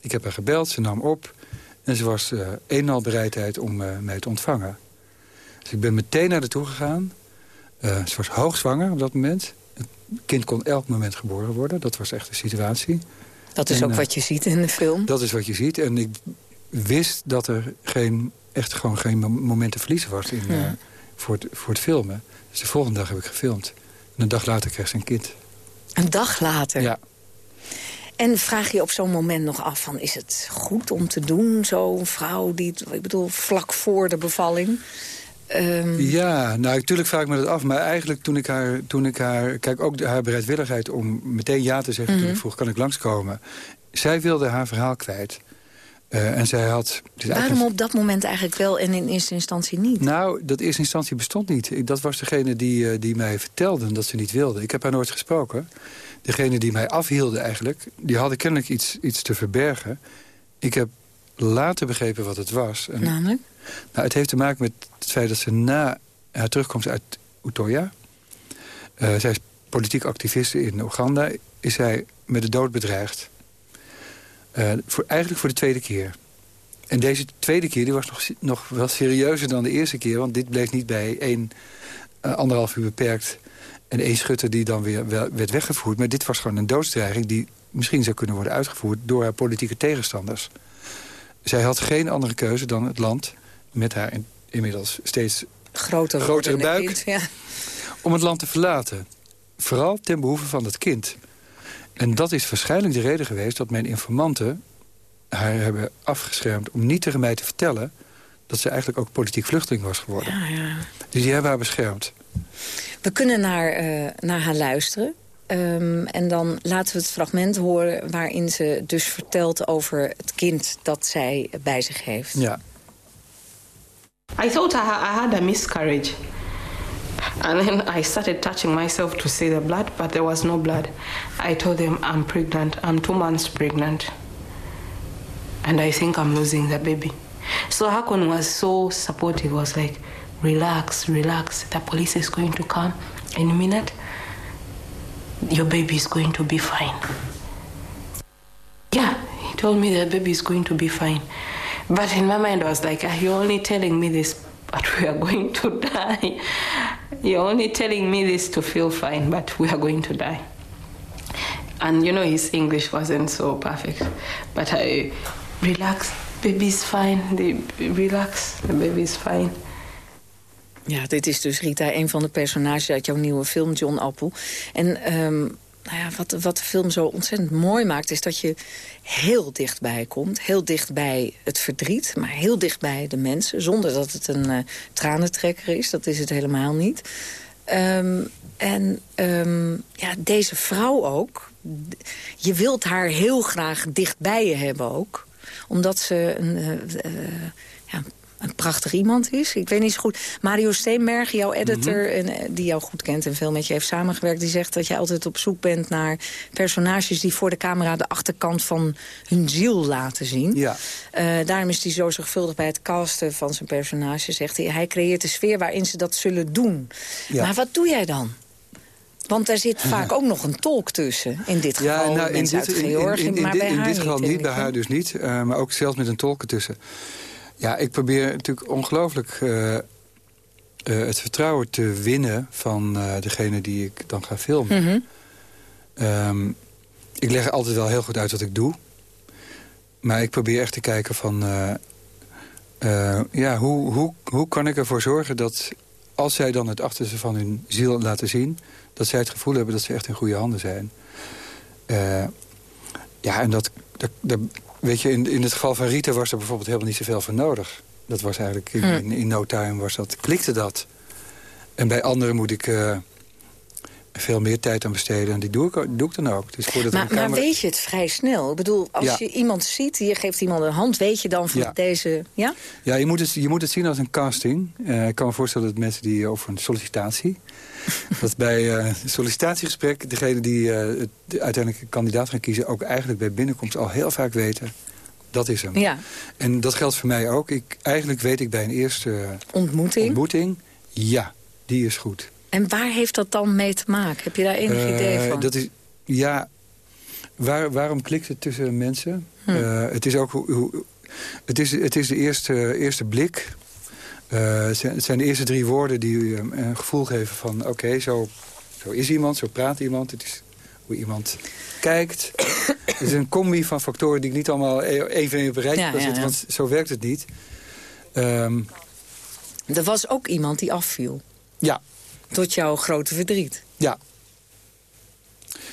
Speaker 14: Ik heb haar gebeld, ze nam op. En ze was uh, een en al bereidheid om mij te ontvangen. Dus ik ben meteen naar haar toe gegaan. ze was hoogzwanger op dat moment kind kon elk moment geboren worden. Dat was echt de situatie.
Speaker 13: Dat is
Speaker 14: en,
Speaker 13: ook
Speaker 14: uh,
Speaker 13: wat je ziet in de film?
Speaker 14: Dat is wat je ziet. En ik wist dat er geen, echt gewoon geen moment te verliezen was in, ja. uh, voor, het, voor het filmen. Dus de volgende dag heb ik gefilmd. En een dag later kreeg ze een kind.
Speaker 13: Een dag later?
Speaker 14: Ja.
Speaker 13: En vraag je op zo'n moment nog af van... is het goed om te doen, zo'n vrouw die... ik bedoel, vlak voor de bevalling...
Speaker 14: Um... Ja, nou, natuurlijk vraag ik me dat af. Maar eigenlijk toen ik haar... Toen ik haar kijk, ook haar bereidwilligheid om meteen ja te zeggen... Mm -hmm. toen ik vroeg, kan ik langskomen? Zij wilde haar verhaal kwijt. Uh, en zij had...
Speaker 13: Waarom op dat moment eigenlijk wel en in eerste instantie niet?
Speaker 14: Nou, dat eerste instantie bestond niet. Ik, dat was degene die, uh, die mij vertelde dat ze niet wilde. Ik heb haar nooit gesproken. Degene die mij afhielden eigenlijk... die hadden kennelijk iets, iets te verbergen. Ik heb later begrepen wat het was.
Speaker 13: En, Namelijk?
Speaker 14: Nou, het heeft te maken met het feit dat ze na haar terugkomst uit Utoya... Uh, zij is politiek activiste in Oeganda... is zij met de dood bedreigd. Uh, voor, eigenlijk voor de tweede keer. En deze tweede keer die was nog, nog wel serieuzer dan de eerste keer... want dit bleef niet bij één, uh, anderhalf uur beperkt... en één schutter die dan weer werd weggevoerd. Maar dit was gewoon een doodsdreiging... die misschien zou kunnen worden uitgevoerd door haar politieke tegenstanders. Zij had geen andere keuze dan het land met haar in, inmiddels steeds
Speaker 13: Groter
Speaker 14: grotere buik...
Speaker 13: Kind, ja.
Speaker 14: om het land te verlaten. Vooral ten behoeve van het kind. En dat is waarschijnlijk de reden geweest dat mijn informanten haar hebben afgeschermd... om niet tegen mij te vertellen dat ze eigenlijk ook politiek vluchteling was geworden.
Speaker 13: Ja, ja.
Speaker 14: Dus die hebben haar beschermd.
Speaker 13: We kunnen naar, uh, naar haar luisteren. Um, en dan laten we het fragment horen waarin ze dus vertelt over het kind dat zij bij zich heeft.
Speaker 14: Ja.
Speaker 19: I thought I, I had a miscarriage. And then I started touching myself to see the blood, but there was no blood. I told them I'm pregnant. I'm two months pregnant. And I think I'm losing the baby. So Hakon was so supportive, was like, relax, relax. The police is going to come in a minute. Your baby is going to be fine. Yeah, he told me the baby is going to be fine. But in my mind, I was like, you're only telling me this, but we are going to die. You're only telling me this to feel fine, but we are going to die. And you know, his English wasn't so perfect. But I, relax, baby's fine. The, relax, the baby's fine.
Speaker 13: Ja, dit is dus Rita, een van de personages uit jouw nieuwe film, John Appel. En um, nou ja, wat, wat de film zo ontzettend mooi maakt... is dat je heel dichtbij komt. Heel dichtbij het verdriet, maar heel dichtbij de mensen. Zonder dat het een uh, tranentrekker is, dat is het helemaal niet. Um, en um, ja, deze vrouw ook. Je wilt haar heel graag dichtbij je hebben ook. Omdat ze een... Uh, ja, een prachtig iemand is. Ik weet niet zo goed. Mario Steenberg, jouw editor, mm -hmm. en, die jou goed kent en veel met je heeft samengewerkt... die zegt dat je altijd op zoek bent naar personages... die voor de camera de achterkant van hun ziel laten zien.
Speaker 14: Ja.
Speaker 13: Uh, daarom is hij zo zorgvuldig bij het casten van zijn personages. Zegt hij, hij creëert de sfeer waarin ze dat zullen doen.
Speaker 14: Ja.
Speaker 13: Maar wat doe jij dan? Want daar zit vaak ook nog een tolk tussen. In dit geval
Speaker 14: nou,
Speaker 13: mensen uit
Speaker 14: in,
Speaker 13: Georgië,
Speaker 14: in, in,
Speaker 13: maar
Speaker 14: dit,
Speaker 13: bij
Speaker 14: in
Speaker 13: haar
Speaker 14: dit geval
Speaker 13: niet.
Speaker 14: bij haar dus niet. eh, maar ook zelfs met een tolk ertussen. Ja, ik probeer natuurlijk ongelooflijk eh, eh, het vertrouwen te winnen... van eh, degene die ik dan ga filmen.
Speaker 13: Mhm.
Speaker 14: Ehm, ik leg altijd wel heel goed uit wat ik doe. Maar ik probeer echt te kijken van... ja, hoe, hoe, hoe kan ik ervoor zorgen dat... als zij dan het achterste van hun ziel laten zien... dat zij het gevoel hebben dat ze echt in goede handen zijn. Ja, en dat... dat, dat- weet je, in, in het geval van Rita was er bijvoorbeeld helemaal niet zoveel voor nodig. Dat was eigenlijk... In,
Speaker 13: Hm.
Speaker 14: in, in no time was dat, klikte dat. En bij anderen moet ik... eh, veel meer tijd aan besteden. En die doe ik, doe ik dan ook. Dus voordat
Speaker 13: Maar,
Speaker 14: er een
Speaker 13: maar weet je het vrij snel? Ik bedoel, als
Speaker 14: Ja.
Speaker 13: je iemand ziet, je geeft iemand een hand... weet je dan van
Speaker 14: Ja.
Speaker 13: deze... Ja?
Speaker 14: Ja, je moet, het, je moet het zien als een casting. Eh, ik kan me voorstellen dat mensen die over een sollicitatie... dat bij eh, een sollicitatiegesprek degene die eh, het, de uiteindelijk kandidaat gaan kiezen... ook eigenlijk bij binnenkomst al heel vaak weten... dat is hem.
Speaker 13: Ja.
Speaker 14: En dat geldt voor mij ook. Ik, eigenlijk weet ik bij een eerste
Speaker 13: Ontmoeting.
Speaker 14: ontmoeting... ja, die is goed.
Speaker 13: En waar heeft dat dan mee te maken? Heb je daar enig
Speaker 14: Eh,
Speaker 13: idee van?
Speaker 14: Dat is, ja, waar, waarom klikt het tussen mensen?
Speaker 13: Hm.
Speaker 14: Eh, het is ook hoe, het, is, het is de eerste, eerste blik. Eh, het zijn- het zijn de eerste drie woorden die u een, gevoel geven van... oké, zo, zo is iemand, zo praat iemand. Het is hoe iemand kijkt. het is een combi van factoren die ik niet allemaal e- even in op een rijtje
Speaker 13: Ja,
Speaker 14: kan
Speaker 13: ja,
Speaker 14: zetten...
Speaker 13: ja.
Speaker 14: want zo werkt het niet. Ehm,
Speaker 13: Er was ook iemand die afviel.
Speaker 14: ja,
Speaker 13: Tot jouw grote verdriet.
Speaker 14: Ja.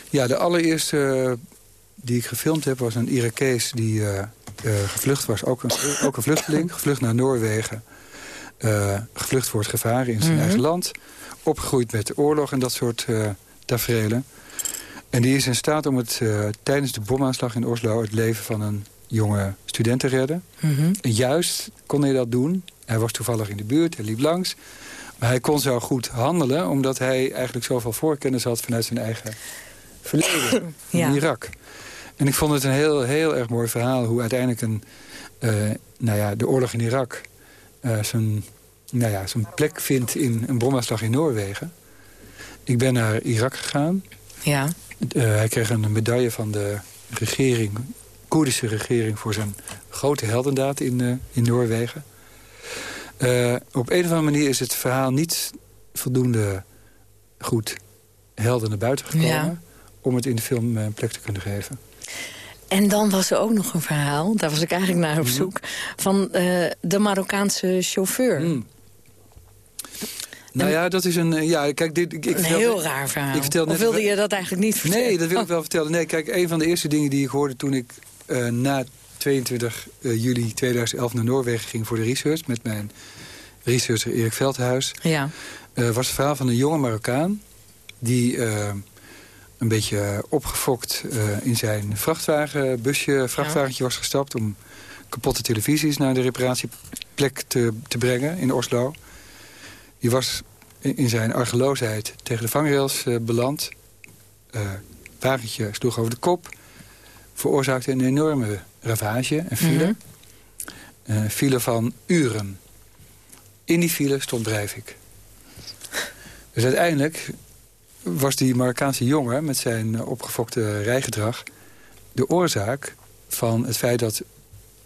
Speaker 14: Ja, de allereerste eh, die ik gefilmd heb was een Irakees die eh, eh, gevlucht was. Ook een, ook een vluchteling, gevlucht naar Noorwegen. Gevlucht voor het gevaar in zijn
Speaker 13: Mhm.
Speaker 14: eigen land. Opgegroeid met de oorlog en dat soort tafereelen. En die is in staat om het tijdens de bomaanslag in Oslo... het leven van een jonge student te redden.
Speaker 13: Mhm.
Speaker 14: En juist kon hij dat doen. Hij was toevallig in de buurt, hij liep langs. Maar hij kon zo goed handelen... omdat hij eigenlijk zoveel voorkennis had vanuit zijn eigen verleden
Speaker 13: Ja.
Speaker 14: in Irak. En ik vond het een heel, heel erg mooi verhaal... hoe uiteindelijk een, eh, nou ja, de oorlog in Irak... eh, zijn, nou ja, zijn plek vindt in een bomaanslag in Noorwegen. Ik ben naar Irak gegaan.
Speaker 13: Ja.
Speaker 14: Eh, hij kreeg een medaille van de regering, Koerdische regering... voor zijn grote heldendaad in, in Noorwegen. Eh, op een of andere manier is het verhaal niet voldoende goed helder naar buiten gekomen...
Speaker 13: Ja.
Speaker 14: om het in de film eh, een plek te kunnen geven.
Speaker 13: En dan was er ook nog een verhaal, daar was ik eigenlijk naar
Speaker 14: Mhm.
Speaker 13: op zoek... van eh, de Marokkaanse chauffeur.
Speaker 14: Hmm. Nou ja, dat is een... Ja, kijk, dit, ik, ik
Speaker 13: Een
Speaker 14: vertel-
Speaker 13: heel raar verhaal.
Speaker 14: Ik vertel
Speaker 13: of wilde je dat eigenlijk niet vertellen?
Speaker 14: Nee, dat wil ik wel vertellen. Nee, kijk, een van de eerste dingen die ik hoorde toen ik na 22 eh, juli 2011 naar Noorwegen ging voor de research... met mijn researcher Erik Veldhuis...
Speaker 13: Ja.
Speaker 14: eh, was het verhaal van een jonge Marokkaan... die eh, een beetje opgefokt in zijn vrachtwagen, busje, vrachtwagentje was gestapt... om kapotte televisies naar de reparatieplek te, te brengen in Oslo. Die was in zijn argeloosheid tegen de vangrails beland. Wagentje sloeg over de kop. Veroorzaakte een enorme ravage en file. Een file van uren. In die file stond Breivik. Dus uiteindelijk was die Marokkaanse jongen... met zijn eh, opgefokte rijgedrag... de oorzaak van het feit dat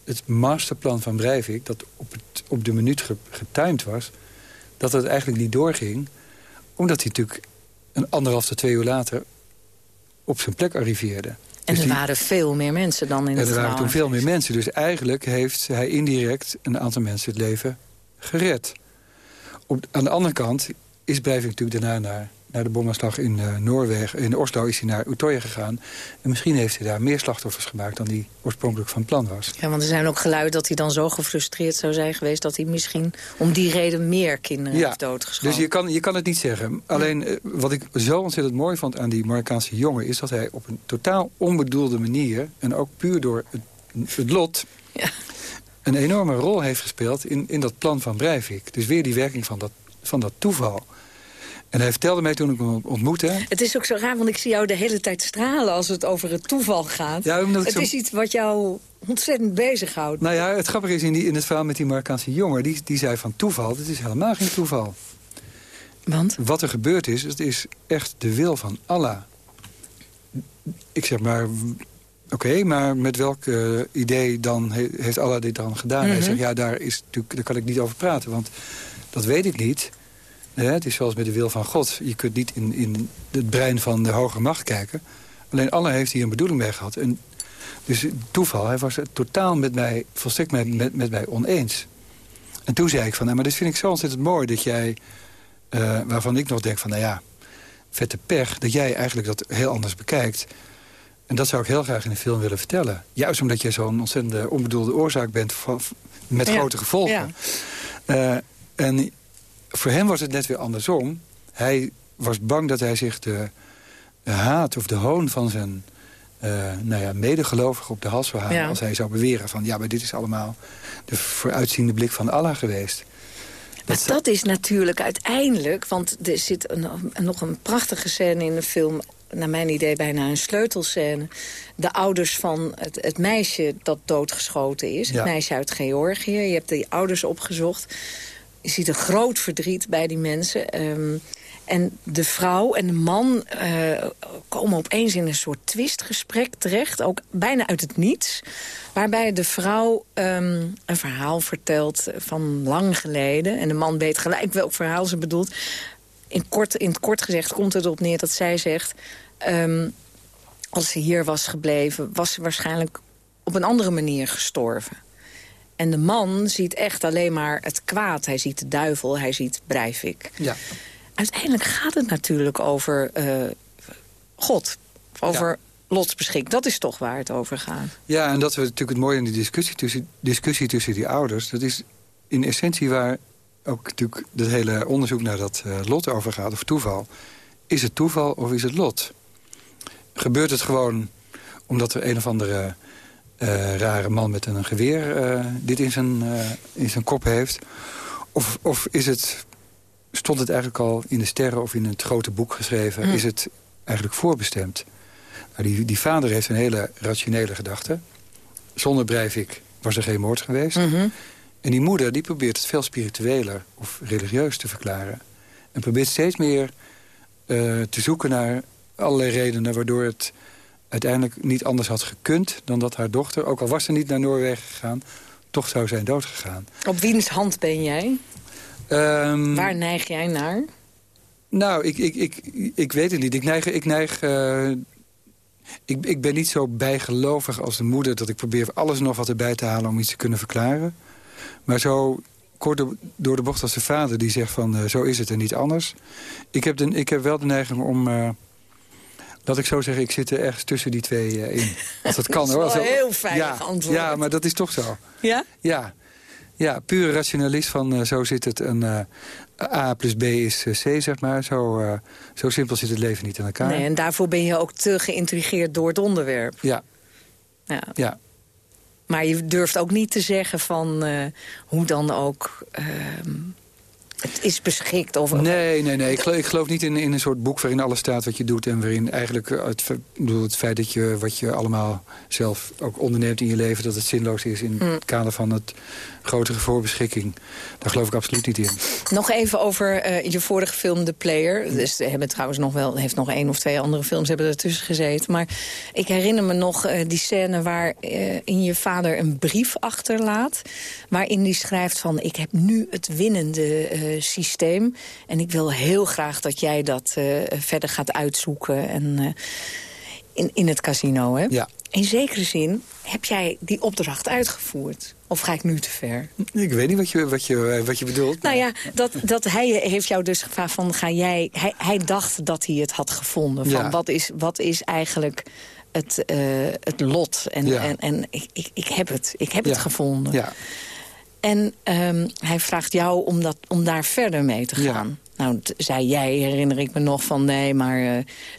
Speaker 14: het masterplan van Breivik... dat op, het, op de minuut ge- getimed was... dat het eigenlijk niet doorging... omdat hij natuurlijk een anderhalf tot twee uur later... op zijn plek arriveerde.
Speaker 13: En
Speaker 14: Dus
Speaker 13: er
Speaker 14: die-
Speaker 13: waren veel meer mensen dan in
Speaker 14: en
Speaker 13: het
Speaker 14: er waren toen veel meer mensen. Dus eigenlijk heeft hij indirect een aantal mensen het leven gered. Op, aan de andere kant is Breivik natuurlijk daarna naar, naar de bomaanslag in eh, Noorwegen. In Oslo is hij naar Utøya gegaan. En misschien heeft hij daar meer slachtoffers gemaakt dan die oorspronkelijk van plan was.
Speaker 13: Ja, want er zijn ook geluiden dat hij dan zo gefrustreerd zou zijn geweest... dat hij misschien om die reden meer kinderen heeft doodgeschoten.
Speaker 14: Dus je kan, je kan het niet zeggen. Alleen eh, wat ik zo ontzettend mooi vond aan die Marokkaanse jongen... is dat hij op een totaal onbedoelde manier... en ook puur door het, het lot... een enorme rol heeft gespeeld in, in dat plan van Breivik. Dus weer die werking van dat, van dat toeval. En hij vertelde mij toen ik hem ontmoette...
Speaker 13: Het is ook zo raar, want ik zie jou de hele tijd stralen als het over het toeval gaat.
Speaker 14: Ja,
Speaker 13: het
Speaker 14: zo-
Speaker 13: is iets wat jou ontzettend bezighoudt.
Speaker 14: Nou ja, het grappige is in, die, in het verhaal met die Marokkaanse jongen... Die, die zei van toeval, dit is helemaal geen toeval.
Speaker 13: Want?
Speaker 14: Wat er gebeurd is, het is echt de wil van Allah. Ik zeg maar, oké, maar met welk uh, idee dan he, heeft Allah dit dan gedaan? Mm -hmm. Hij zegt, ja, daar, is, daar kan ik niet over praten, want dat weet ik niet. Het is zoals met de wil van God. Je kunt niet in, in het brein van de hoge macht kijken. Alleen Allah heeft hier een bedoeling mee gehad. En dus toeval, hij was het totaal met mij, volstrekt met, met, met mij oneens. En toen zei ik van, nou, maar dit vind ik zo ontzettend mooi dat jij... Uh, waarvan ik nog denk van, nou ja, vette pech... dat jij eigenlijk dat heel anders bekijkt. En dat zou ik heel graag in de film willen vertellen. Juist omdat jij zo'n ontzettende onbedoelde oorzaak bent... Van, met ja. grote gevolgen. Ja. Uh, en voor hem was het net weer andersom. Hij was bang dat hij zich de, de haat of de hoon van zijn... Uh, nou ja, medegelovigen op de hals zou halen...
Speaker 13: Ja.
Speaker 14: als hij zou beweren van... ja, maar dit is allemaal de vooruitziende blik van Allah geweest.
Speaker 13: Maar dat is natuurlijk uiteindelijk... want er zit een, nog een prachtige scène in de film... naar mijn idee bijna een sleutelscène. De ouders van het, het meisje dat doodgeschoten is.
Speaker 14: Ja.
Speaker 13: Het meisje uit Georgië. Je hebt die ouders opgezocht. Je ziet een groot verdriet bij die mensen... Um, en de vrouw en de man uh, komen opeens in een soort twistgesprek terecht. Ook bijna uit het niets. Waarbij de vrouw um, een verhaal vertelt van lang geleden. En de man weet gelijk welk verhaal ze bedoelt. In, kort, in het kort gezegd komt het erop neer dat zij zegt... Um, als ze hier was gebleven, was ze waarschijnlijk op een andere manier gestorven. En de man ziet echt alleen maar het kwaad. Hij ziet de duivel, hij ziet Breivik.
Speaker 14: Ja
Speaker 13: uiteindelijk gaat het natuurlijk over uh, God. Over ja. lotsbeschik. Dat is toch waar het over gaat.
Speaker 14: Ja, en dat is natuurlijk het mooie in die discussie tussen, discussie tussen die ouders. Dat is in essentie waar ook natuurlijk het hele onderzoek naar dat uh, lot over gaat. Of toeval. Is het toeval of is het lot? Gebeurt het gewoon omdat er een of andere uh, rare man met een geweer dit in zijn, in zijn kop heeft? Of, of is het stond het eigenlijk al in de sterren of in het grote boek geschreven...
Speaker 13: Mm.
Speaker 14: is het eigenlijk voorbestemd. Nou, die, die vader heeft een hele rationele gedachte. Zonder Breivik was er geen moord geweest.
Speaker 13: Mm -hmm.
Speaker 14: En die moeder die probeert het veel spiritueler of religieus te verklaren. En probeert steeds meer te zoeken naar allerlei redenen... waardoor het uiteindelijk niet anders had gekund dan dat haar dochter... ook al was ze niet naar Noorwegen gegaan, toch zou zijn doodgegaan.
Speaker 13: Op wiens hand ben jij?
Speaker 14: Um,
Speaker 13: Waar neig jij naar?
Speaker 14: Nou, ik, ik, ik, ik weet het niet. Ik neig... Ik, neig uh, ik, ik ben niet zo bijgelovig als de moeder... dat ik probeer alles nog wat erbij te halen om iets te kunnen verklaren. Maar zo kort door de bocht als de vader die zegt van... Uh, zo is het en niet anders. Ik heb, de, ik heb wel de neiging om... Uh, dat ik zo zeg, ik zit er ergens tussen die twee in. Als dat kan
Speaker 13: dat
Speaker 14: hoor.
Speaker 13: is wel
Speaker 14: Zo,
Speaker 13: een heel veilig
Speaker 14: ja,
Speaker 13: antwoord.
Speaker 14: Ja, maar dat is toch zo.
Speaker 13: Ja?
Speaker 14: Ja. Ja, pure rationalist van uh, zo zit het. Een uh, A plus B is C, zeg maar. Zo, zo simpel zit het leven niet in elkaar.
Speaker 13: Nee, en daarvoor ben je ook te geïntrigeerd door het onderwerp.
Speaker 14: Ja.
Speaker 13: Ja.
Speaker 14: ja.
Speaker 13: Maar je durft ook niet te zeggen van hoe dan ook... het is beschikt. Of,
Speaker 14: nee, nee, nee. Ik geloof, ik geloof niet in, in een soort boek waarin alles staat wat je doet... en waarin eigenlijk het, bedoel, het feit dat je wat je allemaal zelf ook onderneemt in je leven... dat het zinloos is in
Speaker 13: Mm.
Speaker 14: het kader van het grotere voorbeschikking. Daar geloof ik absoluut niet in.
Speaker 13: Nog even over uh, je vorige film The Player. Dus hebben trouwens nog wel, heeft nog één of twee andere films hebben ertussen gezeten. Maar ik herinner me nog uh, die scène waarin uh, je vader een brief achterlaat. Waarin die schrijft van ik heb nu het winnende systeem. En ik wil heel graag dat jij dat verder gaat uitzoeken. En, in, in het casino, hè?
Speaker 14: Ja.
Speaker 13: In zekere zin heb jij die opdracht uitgevoerd. Of ga ik nu te ver?
Speaker 14: Ik weet niet wat je, wat je, wat je bedoelt.
Speaker 13: Nou ja, dat, dat hij heeft jou dus gevraagd van... Ga jij, hij, hij dacht dat hij het had gevonden. Van
Speaker 14: Ja.
Speaker 13: wat, is, wat is eigenlijk het, uh, het lot? En,
Speaker 14: Ja.
Speaker 13: en, en ik, ik, ik heb het. Ik heb het gevonden.
Speaker 14: Ja.
Speaker 13: En um, hij vraagt jou om, dat, om daar verder mee te gaan. Nou, zei jij, herinner ik me nog van nee, maar uh,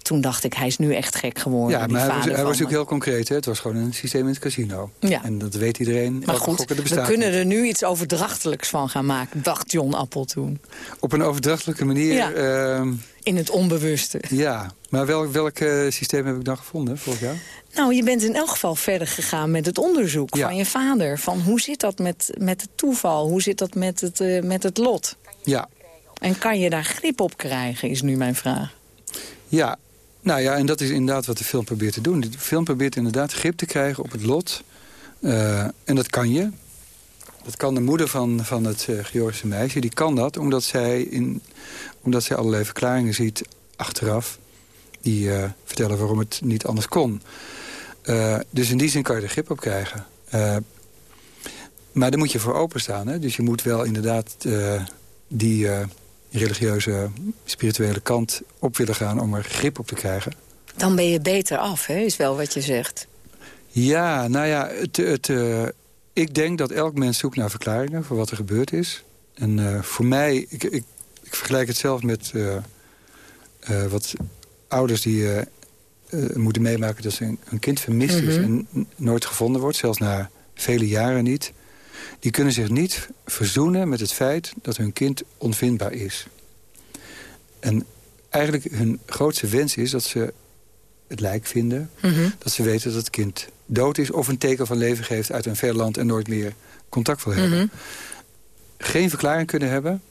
Speaker 13: toen dacht ik, hij is nu echt gek geworden.
Speaker 14: Ja,
Speaker 13: die
Speaker 14: maar hij was, hij was natuurlijk heel concreet. Hè? Het was gewoon een systeem in het casino.
Speaker 13: Ja.
Speaker 14: En dat weet iedereen.
Speaker 13: Maar goed, we kunnen er nu iets overdrachtelijks van gaan maken, dacht John Appel toen.
Speaker 14: Op een overdrachtelijke manier.
Speaker 13: Ja.
Speaker 14: ehm,
Speaker 13: In het onbewuste.
Speaker 14: ja, maar welk, welk eh, systeem heb ik dan gevonden volgens jou?
Speaker 13: Nou, je bent in elk geval verder gegaan met het onderzoek
Speaker 14: Ja.
Speaker 13: van je vader. Van hoe zit dat met, met het toeval? Hoe zit dat met het, uh, met het lot?
Speaker 14: Ja.
Speaker 13: En kan je daar grip op krijgen, is nu mijn vraag.
Speaker 14: Ja, nou ja, en dat is inderdaad wat de film probeert te doen. De film probeert inderdaad grip te krijgen op het lot. Uh, en dat kan je. Dat kan de moeder van, van het uh, Georgische meisje. Die kan dat omdat zij, in, omdat zij allerlei verklaringen ziet achteraf... die uh, vertellen waarom het niet anders kon. dus in die zin kan je er grip op krijgen. maar daar moet je voor openstaan. Hè? Dus je moet wel inderdaad die religieuze, spirituele kant op willen gaan... om er grip op te krijgen.
Speaker 13: Dan ben je beter af, hè? is wel wat je zegt.
Speaker 14: Ja, nou ja, het, het, uh, ik denk dat elk mens zoekt naar verklaringen... voor wat er gebeurd is. En uh, voor mij, ik, ik, ik, vergelijk het zelf met uh, wat ouders die moeten meemaken... dat een, een kind vermist is mhm. en nooit gevonden wordt, zelfs na vele jaren niet die kunnen zich niet verzoenen met het feit dat hun kind onvindbaar is. En eigenlijk hun grootste wens is dat ze het lijk vinden. Mhm. Dat ze weten dat het kind dood is of een teken van leven geeft uit een ver land... en nooit meer contact wil hebben. Mhm. Geen verklaring kunnen hebben.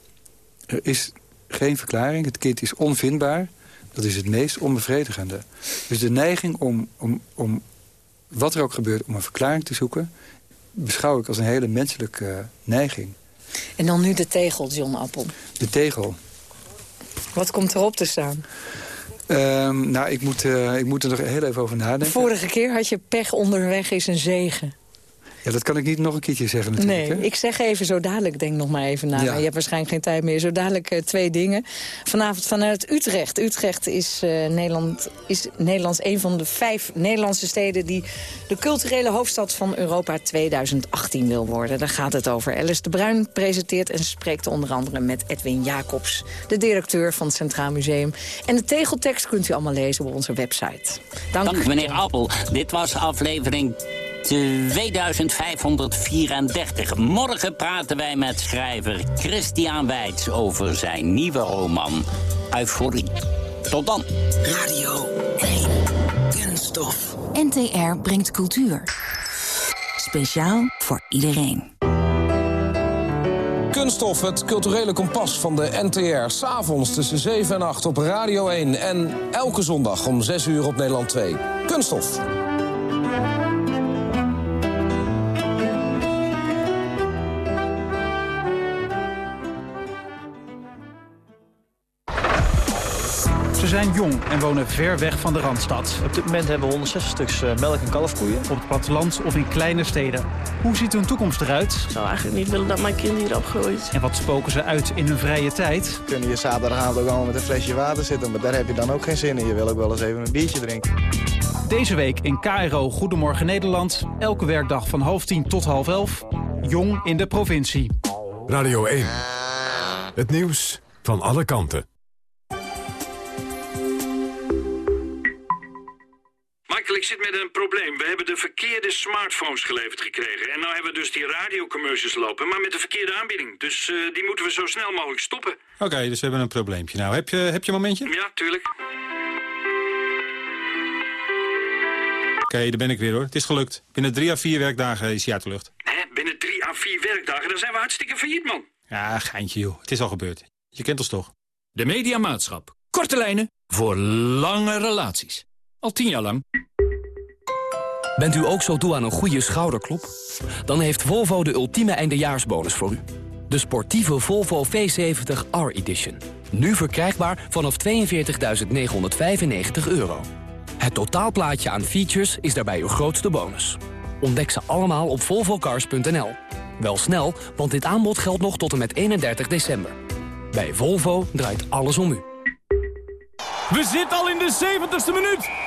Speaker 14: Er is geen verklaring. Het kind is onvindbaar. Dat is het meest onbevredigende. Dus de neiging om, om, om wat er ook gebeurt, om een verklaring te zoeken beschouw ik als een hele menselijke eh, neiging.
Speaker 13: En dan nu de tegel, John Appel.
Speaker 14: De tegel.
Speaker 13: Wat komt erop te staan?
Speaker 14: Um, nou, ik moet, uh, ik moet er nog heel even over nadenken.
Speaker 13: Vorige keer had je pech onderweg is een zegen.
Speaker 14: Ja, dat kan ik niet nog een keertje zeggen natuurlijk.
Speaker 13: Nee, ik zeg even zo dadelijk, denk nog maar even na. Je hebt waarschijnlijk geen tijd meer. Zo dadelijk uh, twee dingen. Vanavond vanuit Utrecht. Utrecht is, uh, Nederland, is Nederlands een van de vijf Nederlandse steden... die de culturele hoofdstad van Europa 2018 wil worden. Daar gaat het over. Alice de Bruin presenteert en spreekt onder andere met Edwin Jacobs... de directeur van het Centraal Museum. En de tegeltekst kunt u allemaal lezen op onze website.
Speaker 12: Dank, Dank meneer Appel. Dit was aflevering 2534. Morgen praten wij met schrijver Christian Weitz over zijn nieuwe roman Euforie. Tot dan.
Speaker 20: Radio 1. Kunststof. NTR brengt cultuur. Speciaal voor iedereen.
Speaker 21: Kunststof, het culturele kompas van de NTR. S'avonds tussen 7 en 8 op Radio 1. En elke zondag om 6 uur op Nederland 2. Kunststof.
Speaker 22: Ze zijn jong en wonen ver weg van de Randstad.
Speaker 23: Op dit moment hebben we 160 stuks eh, melk- en kalfkoeien.
Speaker 22: Op het platteland of in kleine steden. Hoe ziet hun toekomst eruit?
Speaker 24: Ik zou eigenlijk niet willen dat mijn kind hier opgroeit.
Speaker 22: En wat spoken ze uit in hun vrije tijd?
Speaker 25: Kunnen je zaterdagavond ook allemaal met een flesje water zitten... maar daar heb je dan ook geen zin in. Je wil ook wel eens even een biertje drinken.
Speaker 22: Deze week in KRO Goedemorgen Nederland. Elke werkdag van half tien tot half elf. Jong in de provincie.
Speaker 11: Radio 1. Het nieuws van alle kanten.
Speaker 26: Ik zit met een probleem. We hebben de verkeerde smartphones geleverd gekregen. En nou hebben we dus die radiocommercials lopen, maar met de verkeerde aanbieding. Dus uh, die moeten we zo snel mogelijk stoppen.
Speaker 2: Oké, okay, dus we hebben een probleempje. Nou, heb je, heb je een momentje?
Speaker 26: Ja, tuurlijk.
Speaker 2: Oké, okay, daar ben ik weer hoor. Het is gelukt. Binnen drie à vier werkdagen is hij uit de lucht.
Speaker 26: Hè, binnen drie à vier werkdagen? Dan zijn we hartstikke failliet, man.
Speaker 2: Ja, geintje joh. Het is al gebeurd. Je kent ons toch?
Speaker 3: De Mediamaatschap. Korte lijnen voor lange relaties. Al tien jaar lang. Bent u ook zo toe aan een goede schouderklop? Dan heeft Volvo de ultieme eindejaarsbonus voor u. De sportieve Volvo V70 R-Edition. Nu verkrijgbaar vanaf 42.995 euro. Het totaalplaatje aan features is daarbij uw grootste bonus. Ontdek ze allemaal op volvocars.nl. Wel snel, want dit aanbod geldt nog tot en met 31 december. Bij Volvo draait alles om u.
Speaker 6: We zitten al in de 70ste minuut.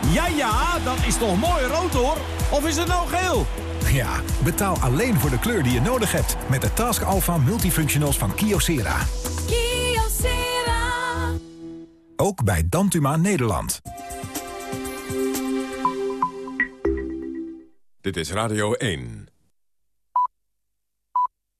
Speaker 6: Ja, ja, dat is toch mooi rood hoor? Of is het nou geel?
Speaker 7: Ja, betaal alleen voor de kleur die je nodig hebt... met de Task Alpha Multifunctionals van Kyocera.
Speaker 27: Kyocera.
Speaker 7: Ook bij Dantuma Nederland.
Speaker 16: Dit is Radio 1.